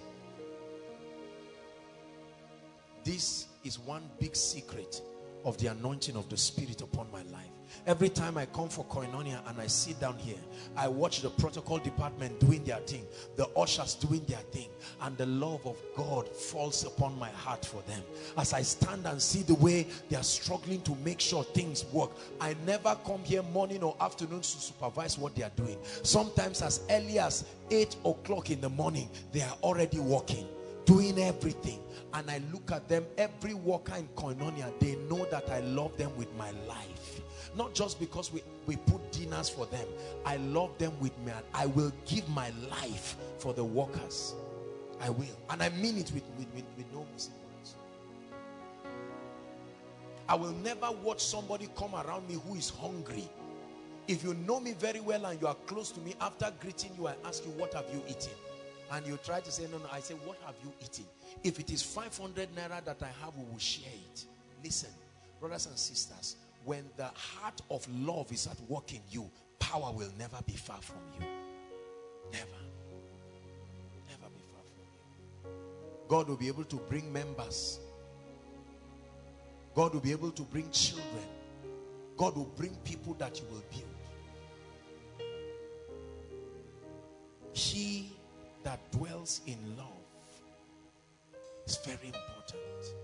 This is one big secret of the anointing of the Spirit upon my life. Every time I come for koinonia and I sit down here, I watch the protocol department doing their thing, the ushers doing their thing, and the love of God falls upon my heart for them. As I stand and see the way they are struggling to make sure things work, I never come here morning or afternoon to supervise what they are doing. Sometimes as early as 8 o'clock in the morning, they are already working doing everything and I look at them every worker in koinonia they know that I love them with my life not just because we, we put dinners for them. I love them with me. I will give my life for the workers. I will. And I mean it with, with, with, with no missing words. I will never watch somebody come around me who is hungry. If you know me very well and you are close to me, after greeting you, I ask you, what have you eaten? And you try to say, no, no. I say, what have you eaten? If it is 500 naira that I have, we will share it. Listen, brothers and sisters, when the heart of love is at work in you, power will never be far from you. Never. Never be far from you. God will be able to bring members. God will be able to bring children. God will bring people that you will build. He that dwells in love is very important.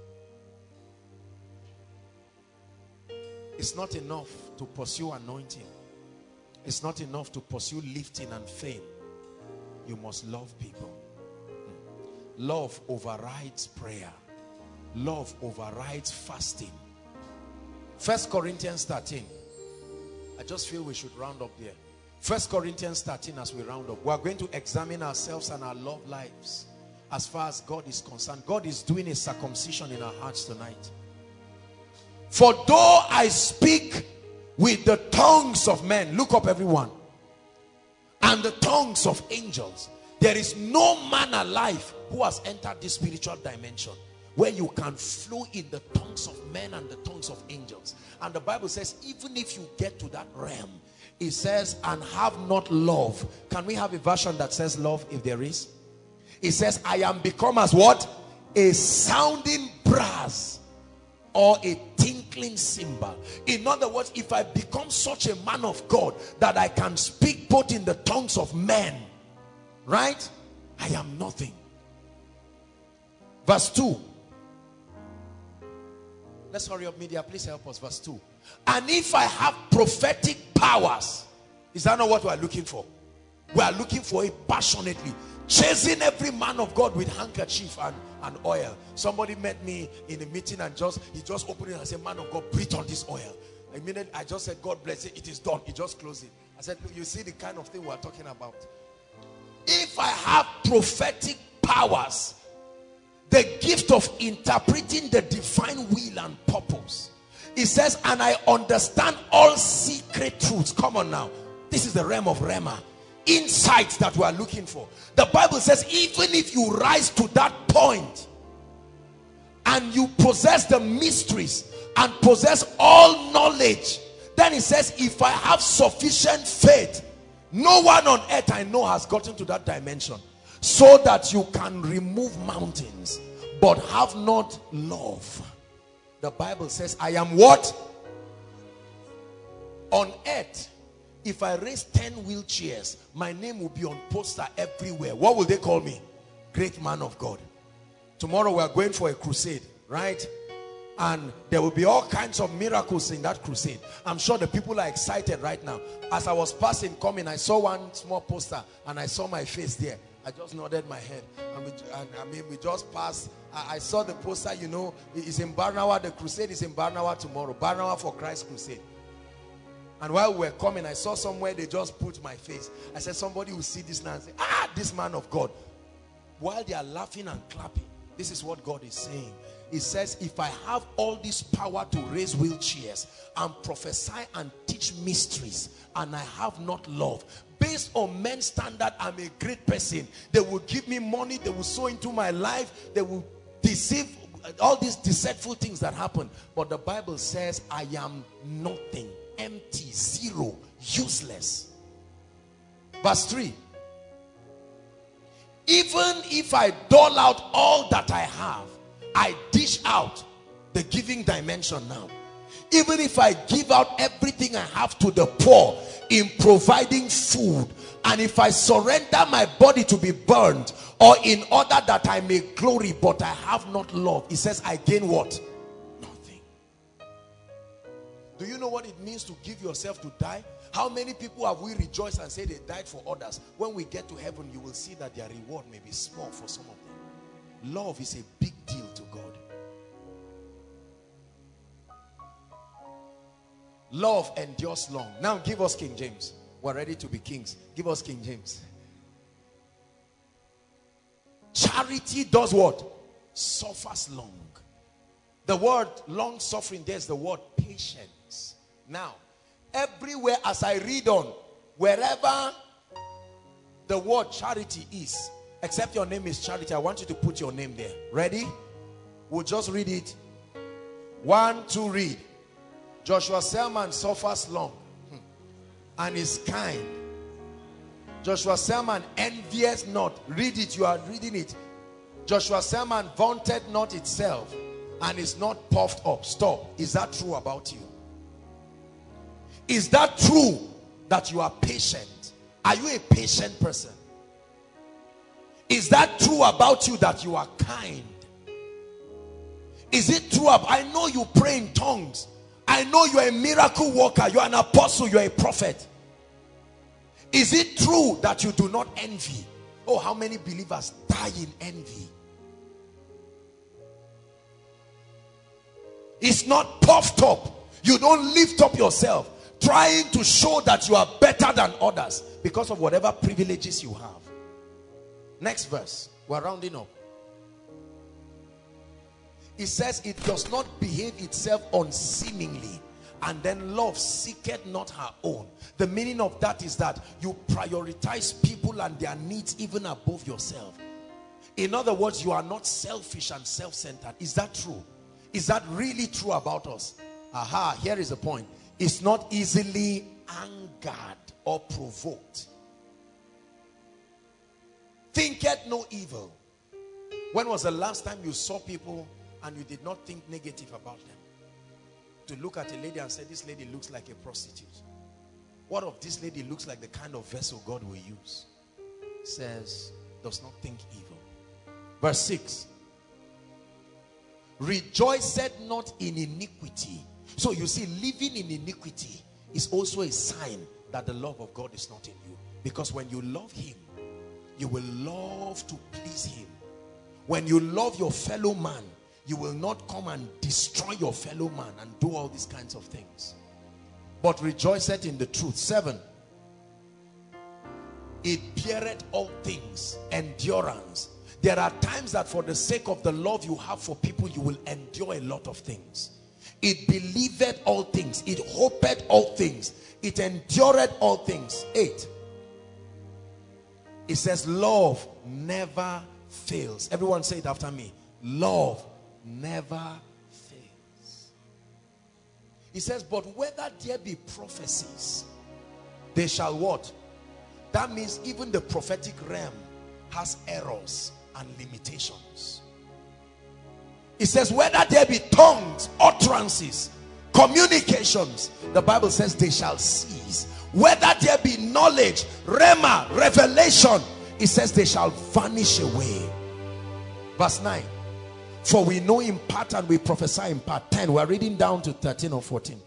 It's not enough to pursue anointing. It's not enough to pursue lifting and fame. You must love people. Love overrides prayer. Love overrides fasting. First Corinthians 13. I just feel we should round up there. First Corinthians 13 as we round up. We are going to examine ourselves and our love lives as far as God is concerned. God is doing a circumcision in our hearts tonight. For though I speak with the tongues of men, look up everyone, and the tongues of angels, there is no man alive who has entered this spiritual dimension where you can flow in the tongues of men and the tongues of angels. And the Bible says, even if you get to that realm, it says, and have not love. Can we have a version that says love if there is? It says, I am become as what? A sounding brass or a tinkling cymbal. In other words, if I become such a man of God that I can speak both in the tongues of men, right? I am nothing. Verse 2. Let's hurry up, media. Please help us. Verse 2. And if I have prophetic powers, is that not what we are looking for? We are looking for it passionately chasing every man of God with handkerchief and, oil. Somebody met me in a meeting and just he just opened it and said, Man of God, breathe on this oil. Minute I just said, God bless it, it is done. He just closed it. I said, you see the kind of thing we're talking about. If I have prophetic powers, the gift of interpreting the divine will and purpose. It says, and I understand all secret truths. Come on now. This is the realm of Rhema insights that we are looking for. The Bible says, even if you rise to that point and you possess the mysteries and possess all knowledge, then it says, if I have sufficient faith, no one on earth I know has gotten to that dimension so that you can remove mountains but have not love. The Bible says, I am what? On earth, if I raise 10 wheelchairs, my name will be on poster everywhere. What will they call me? Great man of God. Tomorrow we are going for a crusade, right? And there will be all kinds of miracles in that crusade. I'm sure the people are excited right now. As I was passing, coming, I saw one small poster and I saw my face there. I just nodded my head. And, we, and I mean, we just passed. I, I, saw the poster, you know, it's in Barnawa. The crusade is in Barnawa tomorrow. Barnawa for Christ crusade. And while we were coming, I saw somewhere they just put my face. I said, somebody will see this now and say, ah, this man of God. While they are laughing and clapping, this is what God is saying. He says, if I have all this power to raise wheelchairs and prophesy and teach mysteries, and I have not love, based on men's standard, I'm a great person. They will give me money, they will sow into my life, they will deceive all these deceitful things that happen. But the Bible says, I am nothing empty, zero, useless. Verse 3. Even if I dole out all that I have, I dish out the giving dimension now. Even if I give out everything I have to the poor in providing food, and if I surrender my body to be burned, or in order that I may glory, but I have not love, he says, I gain what? Do you know what it means to give yourself to die? How many people have we rejoiced and said they died for others? When we get to heaven, you will see that their reward may be small for some of them. Love is a big deal to God. Love endures long. Now give us King James. We're ready to be kings. Give us King James. Charity does what? Suffers long. The word long suffering, there's the word patient. Now, everywhere as I read on, wherever the word charity is, except your name is charity, I want you to put your name there. Ready? We'll just read it. One, two, read. Joshua Selman suffers long hmm, and is kind. Joshua Selman envious not. Read it, you are reading it. Joshua Selman vaunted not itself and is not puffed up. Stop. Is that true about you? Is that true that you are patient? Are you a patient person? Is that true about you that you are kind? Is it true? I know you pray in tongues. I know you're a miracle worker, you're an apostle, you're a prophet. Is it true that you do not envy? Oh, how many believers die in envy? It's not puffed up. You don't lift up yourself trying to show that you are better than others because of whatever privileges you have. Next verse. We're rounding up. It says it does not behave itself unseemingly and then love seeketh not her own. The meaning of that is that you prioritize people and their needs even above yourself. In other words, you are not selfish and self-centered. Is that true? Is that really true about us? Aha, here is the point. It's not easily angered or provoked. Thinketh no evil. When was the last time you saw people and you did not think negative about them? To look at a lady and say, this lady looks like a prostitute. What if this lady looks like the kind of vessel God will use? Says, does not think evil. Verse 6. Rejoiceth not in iniquity. So you see, living in iniquity is also a sign that the love of God is not in you. Because when you love him, you will love to please him. When you love your fellow man, you will not come and destroy your fellow man and do all these kinds of things. But rejoiceth in the truth. Seven. It beareth all things. Endurance. There are times that for the sake of the love you have for people, you will endure a lot of things. It believeth all things. It hoped all things. It endured all things. Eight. It says love never fails. Everyone say it after me. Love never fails. He says, but whether there be prophecies, they shall what? That means even the prophetic realm has errors and limitations. It says, whether there be tongues, utterances, communications, the Bible says they shall cease. Whether there be knowledge, rhema, revelation, it says they shall vanish away. Verse 9. For we know in part and we prophesy in part. 10. We're reading down to 13 or 14.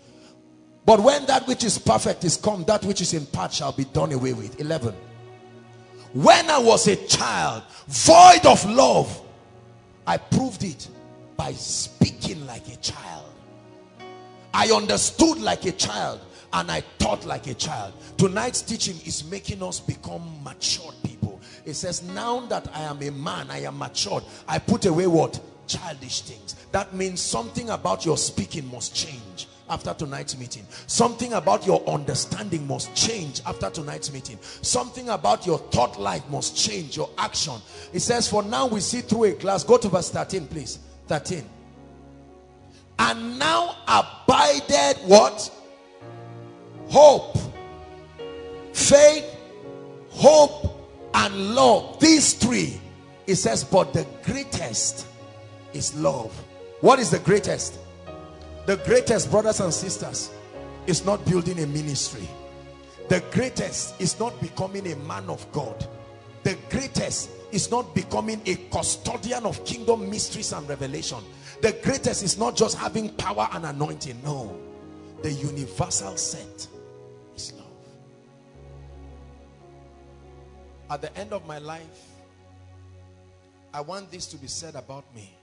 But when that which is perfect is come, that which is in part shall be done away with. 11. When I was a child, void of love, I proved it by speaking like a child. I understood like a child and I taught like a child. Tonight's teaching is making us become matured people. It says, now that I am a man, I am matured. I put away what? Childish things. That means something about your speaking must change after tonight's meeting. Something about your understanding must change after tonight's meeting. Something about your thought life must change, your action. It says, for now we see through a glass. Go to verse 13, please. 13. And now abided what? Hope, faith, hope, and love. These three. It says, but the greatest is love. What is the greatest? The greatest, brothers and sisters, is not building a ministry. The greatest is not becoming a man of God. The greatest is not becoming a custodian of kingdom mysteries and revelation. The greatest is not just having power and anointing. No. The universal set is love. At the end of my life, I want this to be said about me.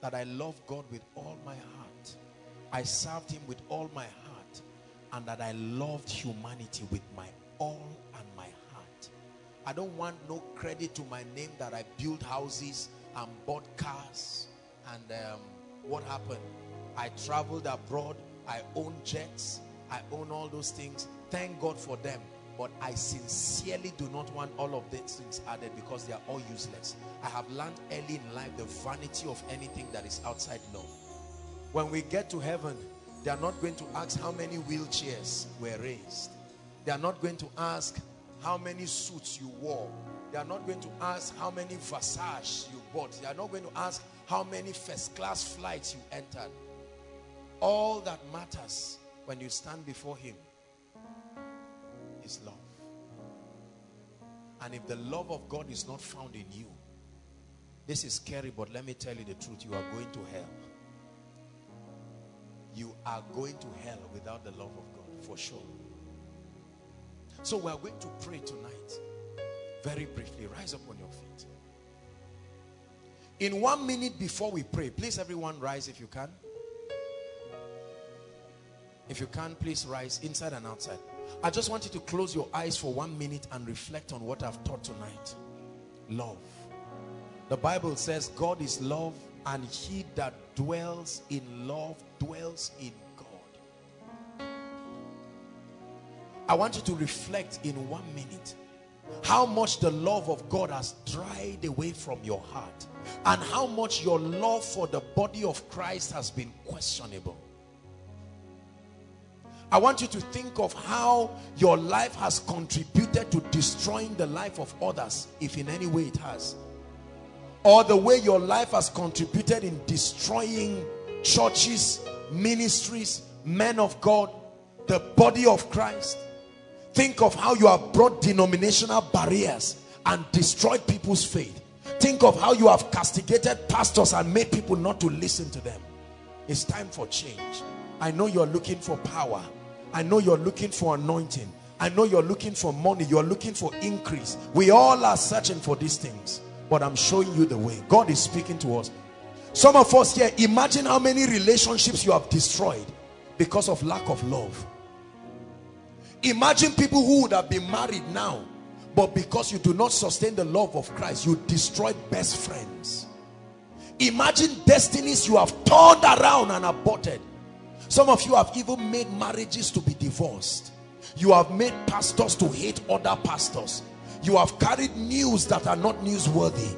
That I love God with all my heart. I served him with all my heart. And that I loved humanity with my all. I don't want no credit to my name that I built houses and bought cars. And um, what happened? I traveled abroad. I own jets. I own all those things. Thank God for them. But I sincerely do not want all of these things added because they are all useless. I have learned early in life the vanity of anything that is outside love. When we get to heaven, they are not going to ask how many wheelchairs were raised. They are not going to ask how many suits you wore. They are not going to ask how many Versace you bought. They are not going to ask how many first class flights you entered. All that matters when you stand before him is love. And if the love of God is not found in you, this is scary, but let me tell you the truth. You are going to hell. you are going to hell without the love of God, for sure. So we are going to pray tonight. Very briefly, rise up on your feet. In one minute before we pray, please everyone rise if you can. If you can, please rise inside and outside. I just want you to close your eyes for one minute and reflect on what I've taught tonight. Love. The Bible says God is love and he that dwells in love dwells in I want you to reflect in one minute how much the love of God has dried away from your heart and how much your love for the body of Christ has been questionable. I want you to think of how your life has contributed to destroying the life of others, if in any way it has. Or the way your life has contributed in destroying churches, ministries, men of God, the body of Christ. Think of how you have brought denominational barriers and destroyed people's faith. Think of how you have castigated pastors and made people not to listen to them. It's time for change. I know you're looking for power. I know you're looking for anointing. I know you're looking for money. You're looking for increase. We all are searching for these things. But I'm showing you the way. God is speaking to us. Some of us here, imagine how many relationships you have destroyed because of lack of love. Imagine people who would have been married now, but because you do not sustain the love of Christ, you destroyed best friends. Imagine destinies you have turned around and aborted some of you have even made marriages to be divorced. You have made pastors to hate other pastors. You have carried news that are not newsworthy.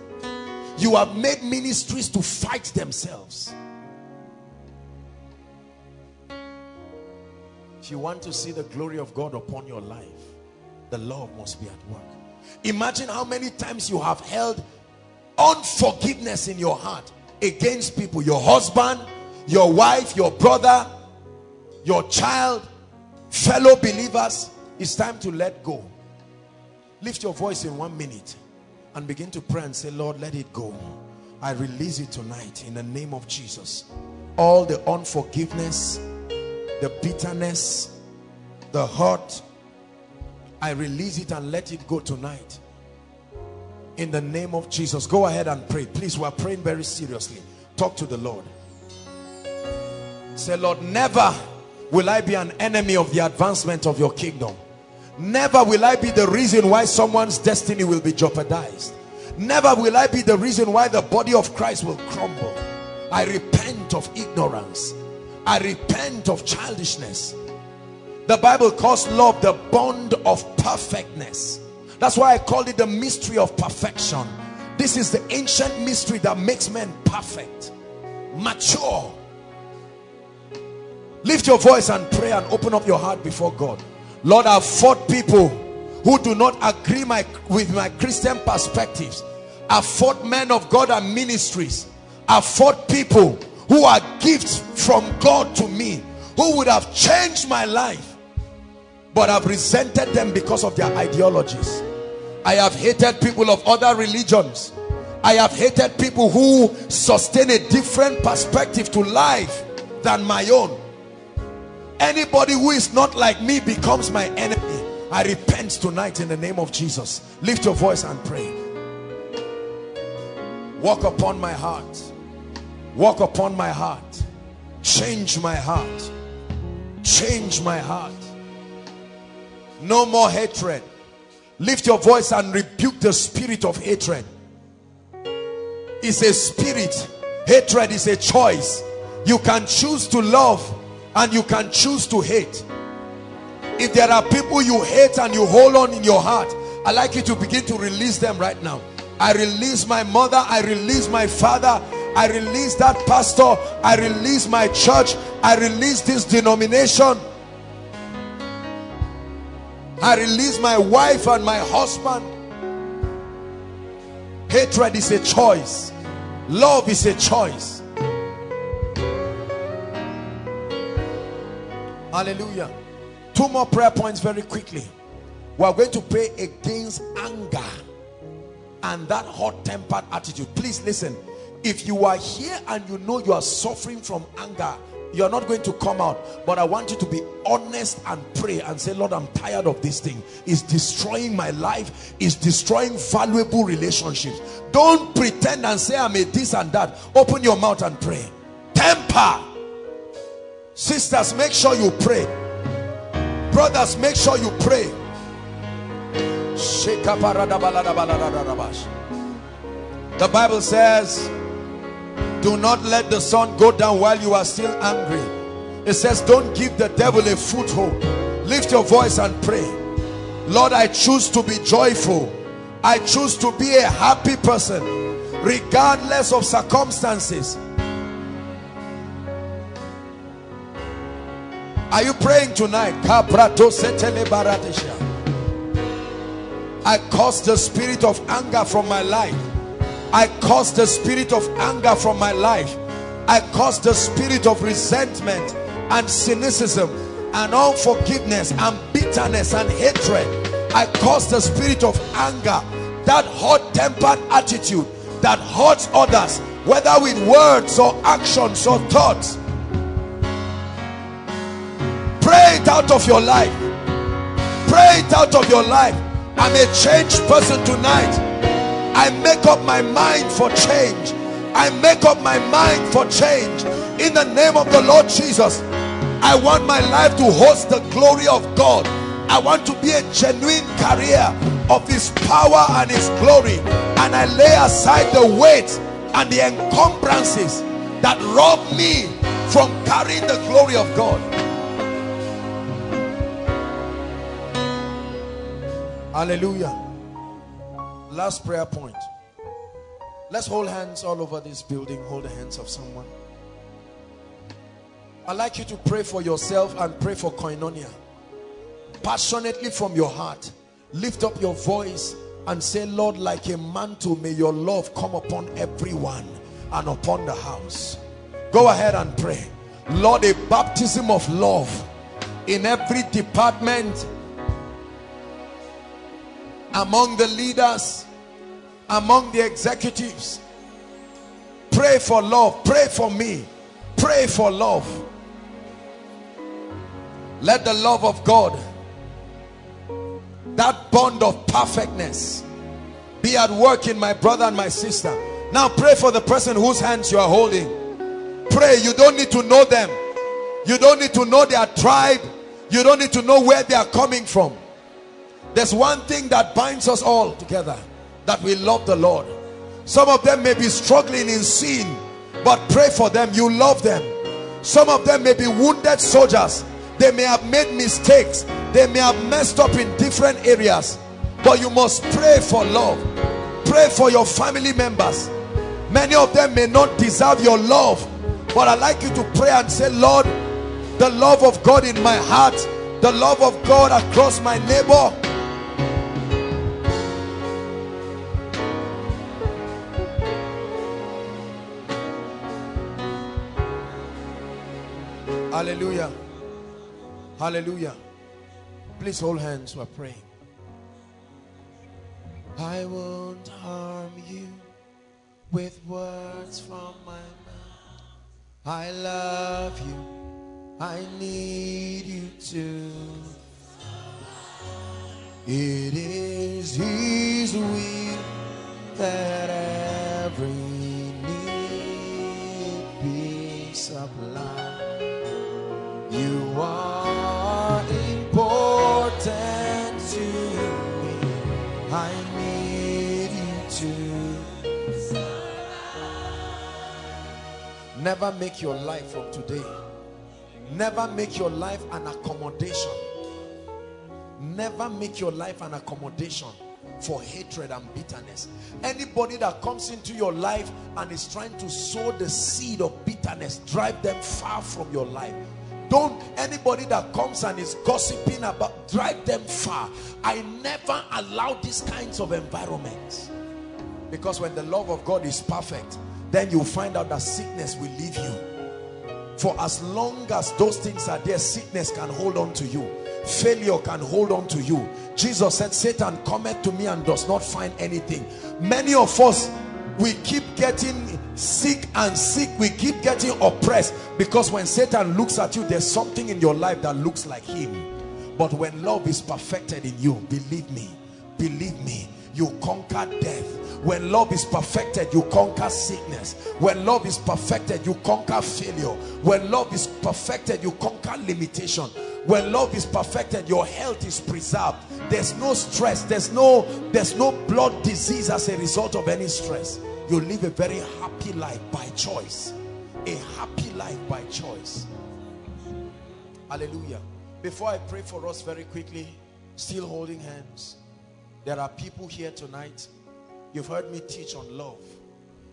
You have made ministries to fight themselves. If you want to see the glory of God upon your life, the love must be at work. Imagine how many times you have held unforgiveness in your heart against people, your husband, your wife, your brother, your child, fellow believers, it's time to let go. Lift your voice in one minute and begin to pray and say, Lord, let it go. I release it tonight in the name of Jesus. All the unforgiveness, the bitterness, the hurt, I release it and let it go tonight. In the name of Jesus. Go ahead and pray. Please, we're praying very seriously. Talk to the Lord. Say, Lord, never will I be an enemy of the advancement of your kingdom. Never will I be the reason why someone's destiny will be jeopardized. Never will I be the reason why the body of Christ will crumble. I repent of ignorance. I repent of childishness. The Bible calls love the bond of perfectness. That's why I call it the mystery of perfection. This is the ancient mystery that makes men perfect, mature, Lift your voice and pray and open up your heart before God. Lord, I've fought people who do not agree my, with my Christian perspectives. I've fought men of God and ministries. I've fought people who are gifts from God to me, who would have changed my life. But I've resented them because of their ideologies. I have hated people of other religions. I have hated people who sustain a different perspective to life than my own. Anybody who is not like me becomes my enemy. I repent tonight in the name of Jesus. Lift your voice and pray. Walk upon my heart. Walk upon my heart. Change my heart. Change my heart. No more hatred. Lift your voice and rebuke the spirit of hatred. It's a spirit. Hatred is a choice. You can choose to love and you can choose to hate if there are people you hate and you hold on in your heart i like you to begin to release them right now i release my mother i release my father i release that pastor i release my church i release this denomination i release my wife and my husband hatred is a choice love is a choice Hallelujah. Two more prayer points very quickly. We are going to pray against anger and that hot-tempered attitude. Please listen. If you are here and you know you are suffering from anger, you're not going to come out. But i want you to be honest and pray and say lord i'm tired of this thing. It's destroying my life. It's destroying valuable relationships. Don't pretend and say i'm a this and that. Open your mouth and pray. Temper. Sisters make sure you pray. Brothers make sure you pray. The bible says do not let the sun go down while you are still angry. It says, don't give the devil a foothold. Lift your voice and pray. Lord, I choose to be joyful. I choose to be a happy person, regardless of circumstances. Are you praying tonight? I cast the spirit of anger from my life. I cast the spirit of anger from my life. I cast the spirit of resentment and cynicism and unforgiveness and bitterness and hatred. I cast the spirit of anger, that hot-tempered attitude that hurts others, whether with words or actions or thoughts. Pray it out of your life. Pray it out of your life. I'm a changed person tonight. I make up my mind for change. I make up my mind for change. In the name of the Lord Jesus, I want my life to host the glory of God. I want to be a genuine carrier of his power and his glory. And I lay aside the weight and the encumbrances that rob me from carrying the glory of God. Hallelujah last prayer point. Let's hold hands all over this building. Hold the hands of someone. I'd like you to pray for yourself and pray for koinonia. Passionately from your heart lift up your voice and say Lord like a mantle may your love come upon everyone and upon the house. Go ahead and pray. Lord a baptism of love in every department among the leaders among the executives. Pray for love. Pray for me. Pray for love. Let the love of God that bond of perfectness be at work in my brother and my sister. Now pray for the person whose hands you are holding. Pray. You don't need to know them. You don't need to know their tribe. You don't need to know where they are coming from there's one thing that binds us all together that we love the Lord. Some of them may be struggling in sin, but pray for them. You love them. Some of them may be wounded soldiers. They may have made mistakes. They may have messed up in different areas. But you must pray for love. Pray for your family members. Many of them may not deserve your love. But i like you to pray and say, Lord, the love of God in my heart, the love of God across my neighbor, Hallelujah. Hallelujah. Please hold hands. We're praying. I won't harm you with words from my mouth. I love you. I need you to. It is His will that every need be supplied. Important to me. I need you to. Never make your life from today. Never make your life an accommodation. Never make your life an accommodation for hatred and bitterness. Anybody that comes into your life and is trying to sow the seed of bitterness, drive them far from your life don't anybody that comes and is gossiping about drive them far. I never allow these kinds of environments. Because when the love of god is perfect then you find out that sickness will leave you. For as long as those things are there sickness can hold on to you. Failure can hold on to you. Jesus said satan cometh to me and does not find anything. Many of us we keep getting sick and sick. We keep getting oppressed. Because when satan looks at you there's something in your life that looks like him. But when love is perfected in you believe me believe me you conquer death. When love is perfected you conquer sickness. When love is perfected you conquer failure. When love is perfected you conquer limitation. When love is perfected your health is preserved. There's no stress. There's no there's no blood disease as a result of any stress you live a very happy life by choice. A happy life by choice. Hallelujah. Before i pray for us very quickly still holding hands there are people here tonight. You've heard me teach on love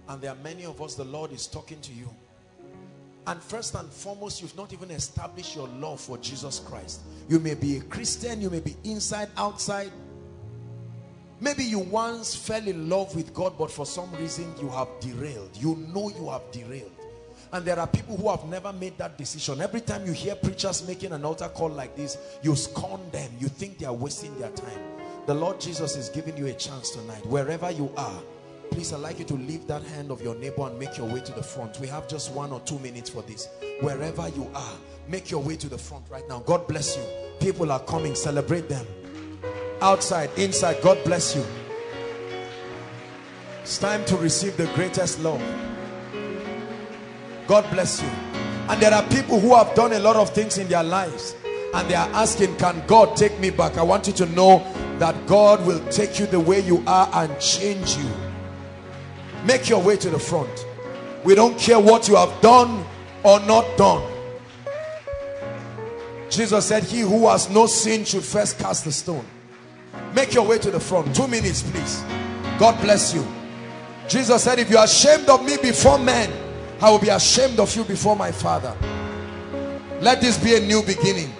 and there are many of us the lord is talking to you. And first and foremost you've not even established your love for jesus christ. You may be a christian you may be inside outside Maybe you once fell in love with God, but for some reason you have derailed. You know you have derailed. And there are people who have never made that decision. Every time you hear preachers making an altar call like this, you scorn them. You think they are wasting their time. The Lord Jesus is giving you a chance tonight. Wherever you are, please I'd like you to leave that hand of your neighbor and make your way to the front. We have just one or two minutes for this. Wherever you are, make your way to the front right now. God bless you. People are coming. Celebrate them outside, inside. God bless you. It's time to receive the greatest love. God bless you. And there are people who have done a lot of things in their lives and they are asking, can God take me back? I want you to know that God will take you the way you are and change you. Make your way to the front. We don't care what you have done or not done. Jesus said, he who has no sin should first cast the stone. Make your way to the front. Two minutes, please. God bless you. Jesus said, if you are ashamed of me before men, I will be ashamed of you before my Father. Let this be a new beginning.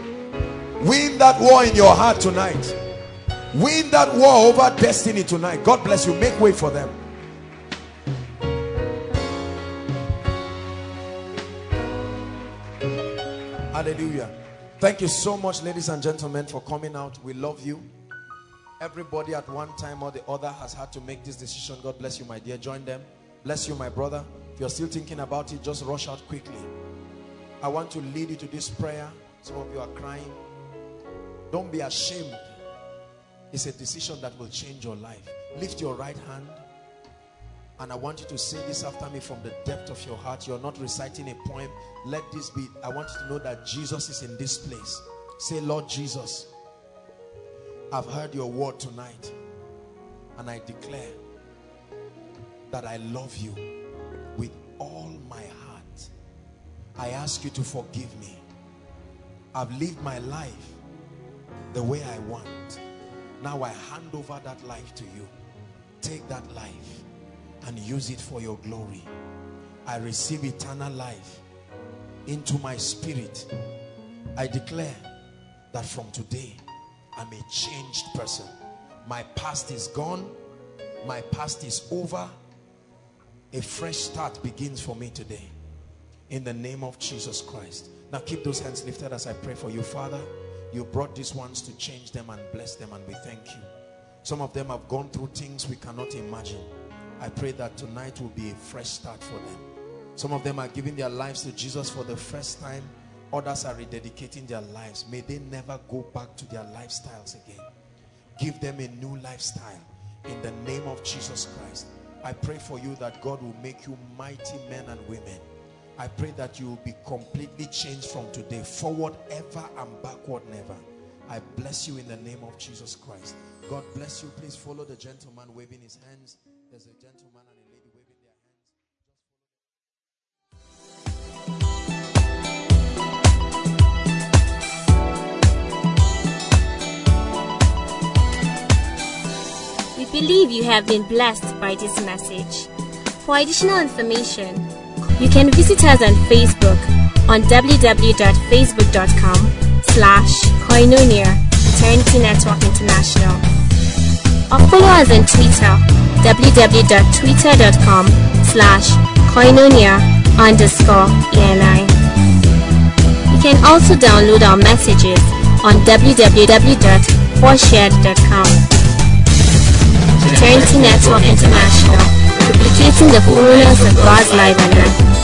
Win that war in your heart tonight. Win that war over destiny tonight. God bless you. Make way for them. Hallelujah. Thank you so much, ladies and gentlemen, for coming out. We love you. Everybody at one time or the other has had to make this decision. God bless you, my dear. Join them. Bless you, my brother. If you're still thinking about it, just rush out quickly. I want to lead you to this prayer. Some of you are crying. Don't be ashamed. It's a decision that will change your life. Lift your right hand. And I want you to say this after me from the depth of your heart. You're not reciting a poem. Let this be. I want you to know that Jesus is in this place. Say, Lord Jesus, I've heard your word tonight and I declare that I love you with all my heart. I ask you to forgive me. I've lived my life the way I want. Now I hand over that life to you. Take that life and use it for your glory. I receive eternal life into my spirit. I declare that from today I'm a changed person. My past is gone. My past is over. A fresh start begins for me today. In the name of Jesus Christ. Now keep those hands lifted as I pray for you. Father, you brought these ones to change them and bless them and we thank you. Some of them have gone through things we cannot imagine. I pray that tonight will be a fresh start for them. Some of them are giving their lives to Jesus for the first time Others are rededicating their lives. May they never go back to their lifestyles again. Give them a new lifestyle in the name of Jesus Christ. I pray for you that God will make you mighty men and women. I pray that you will be completely changed from today. Forward ever and backward never. I bless you in the name of Jesus Christ. God bless you. Please follow the gentleman waving his hands. Believe you have been blessed by this message. For additional information, you can visit us on Facebook on www.facebook.com slash koinonia eternity network international or follow us on Twitter www.twitter.com slash koinonia underscore ENI. You can also download our messages on www.4shared.com. Eternity Network International. duplicating the fullness of God's life on earth.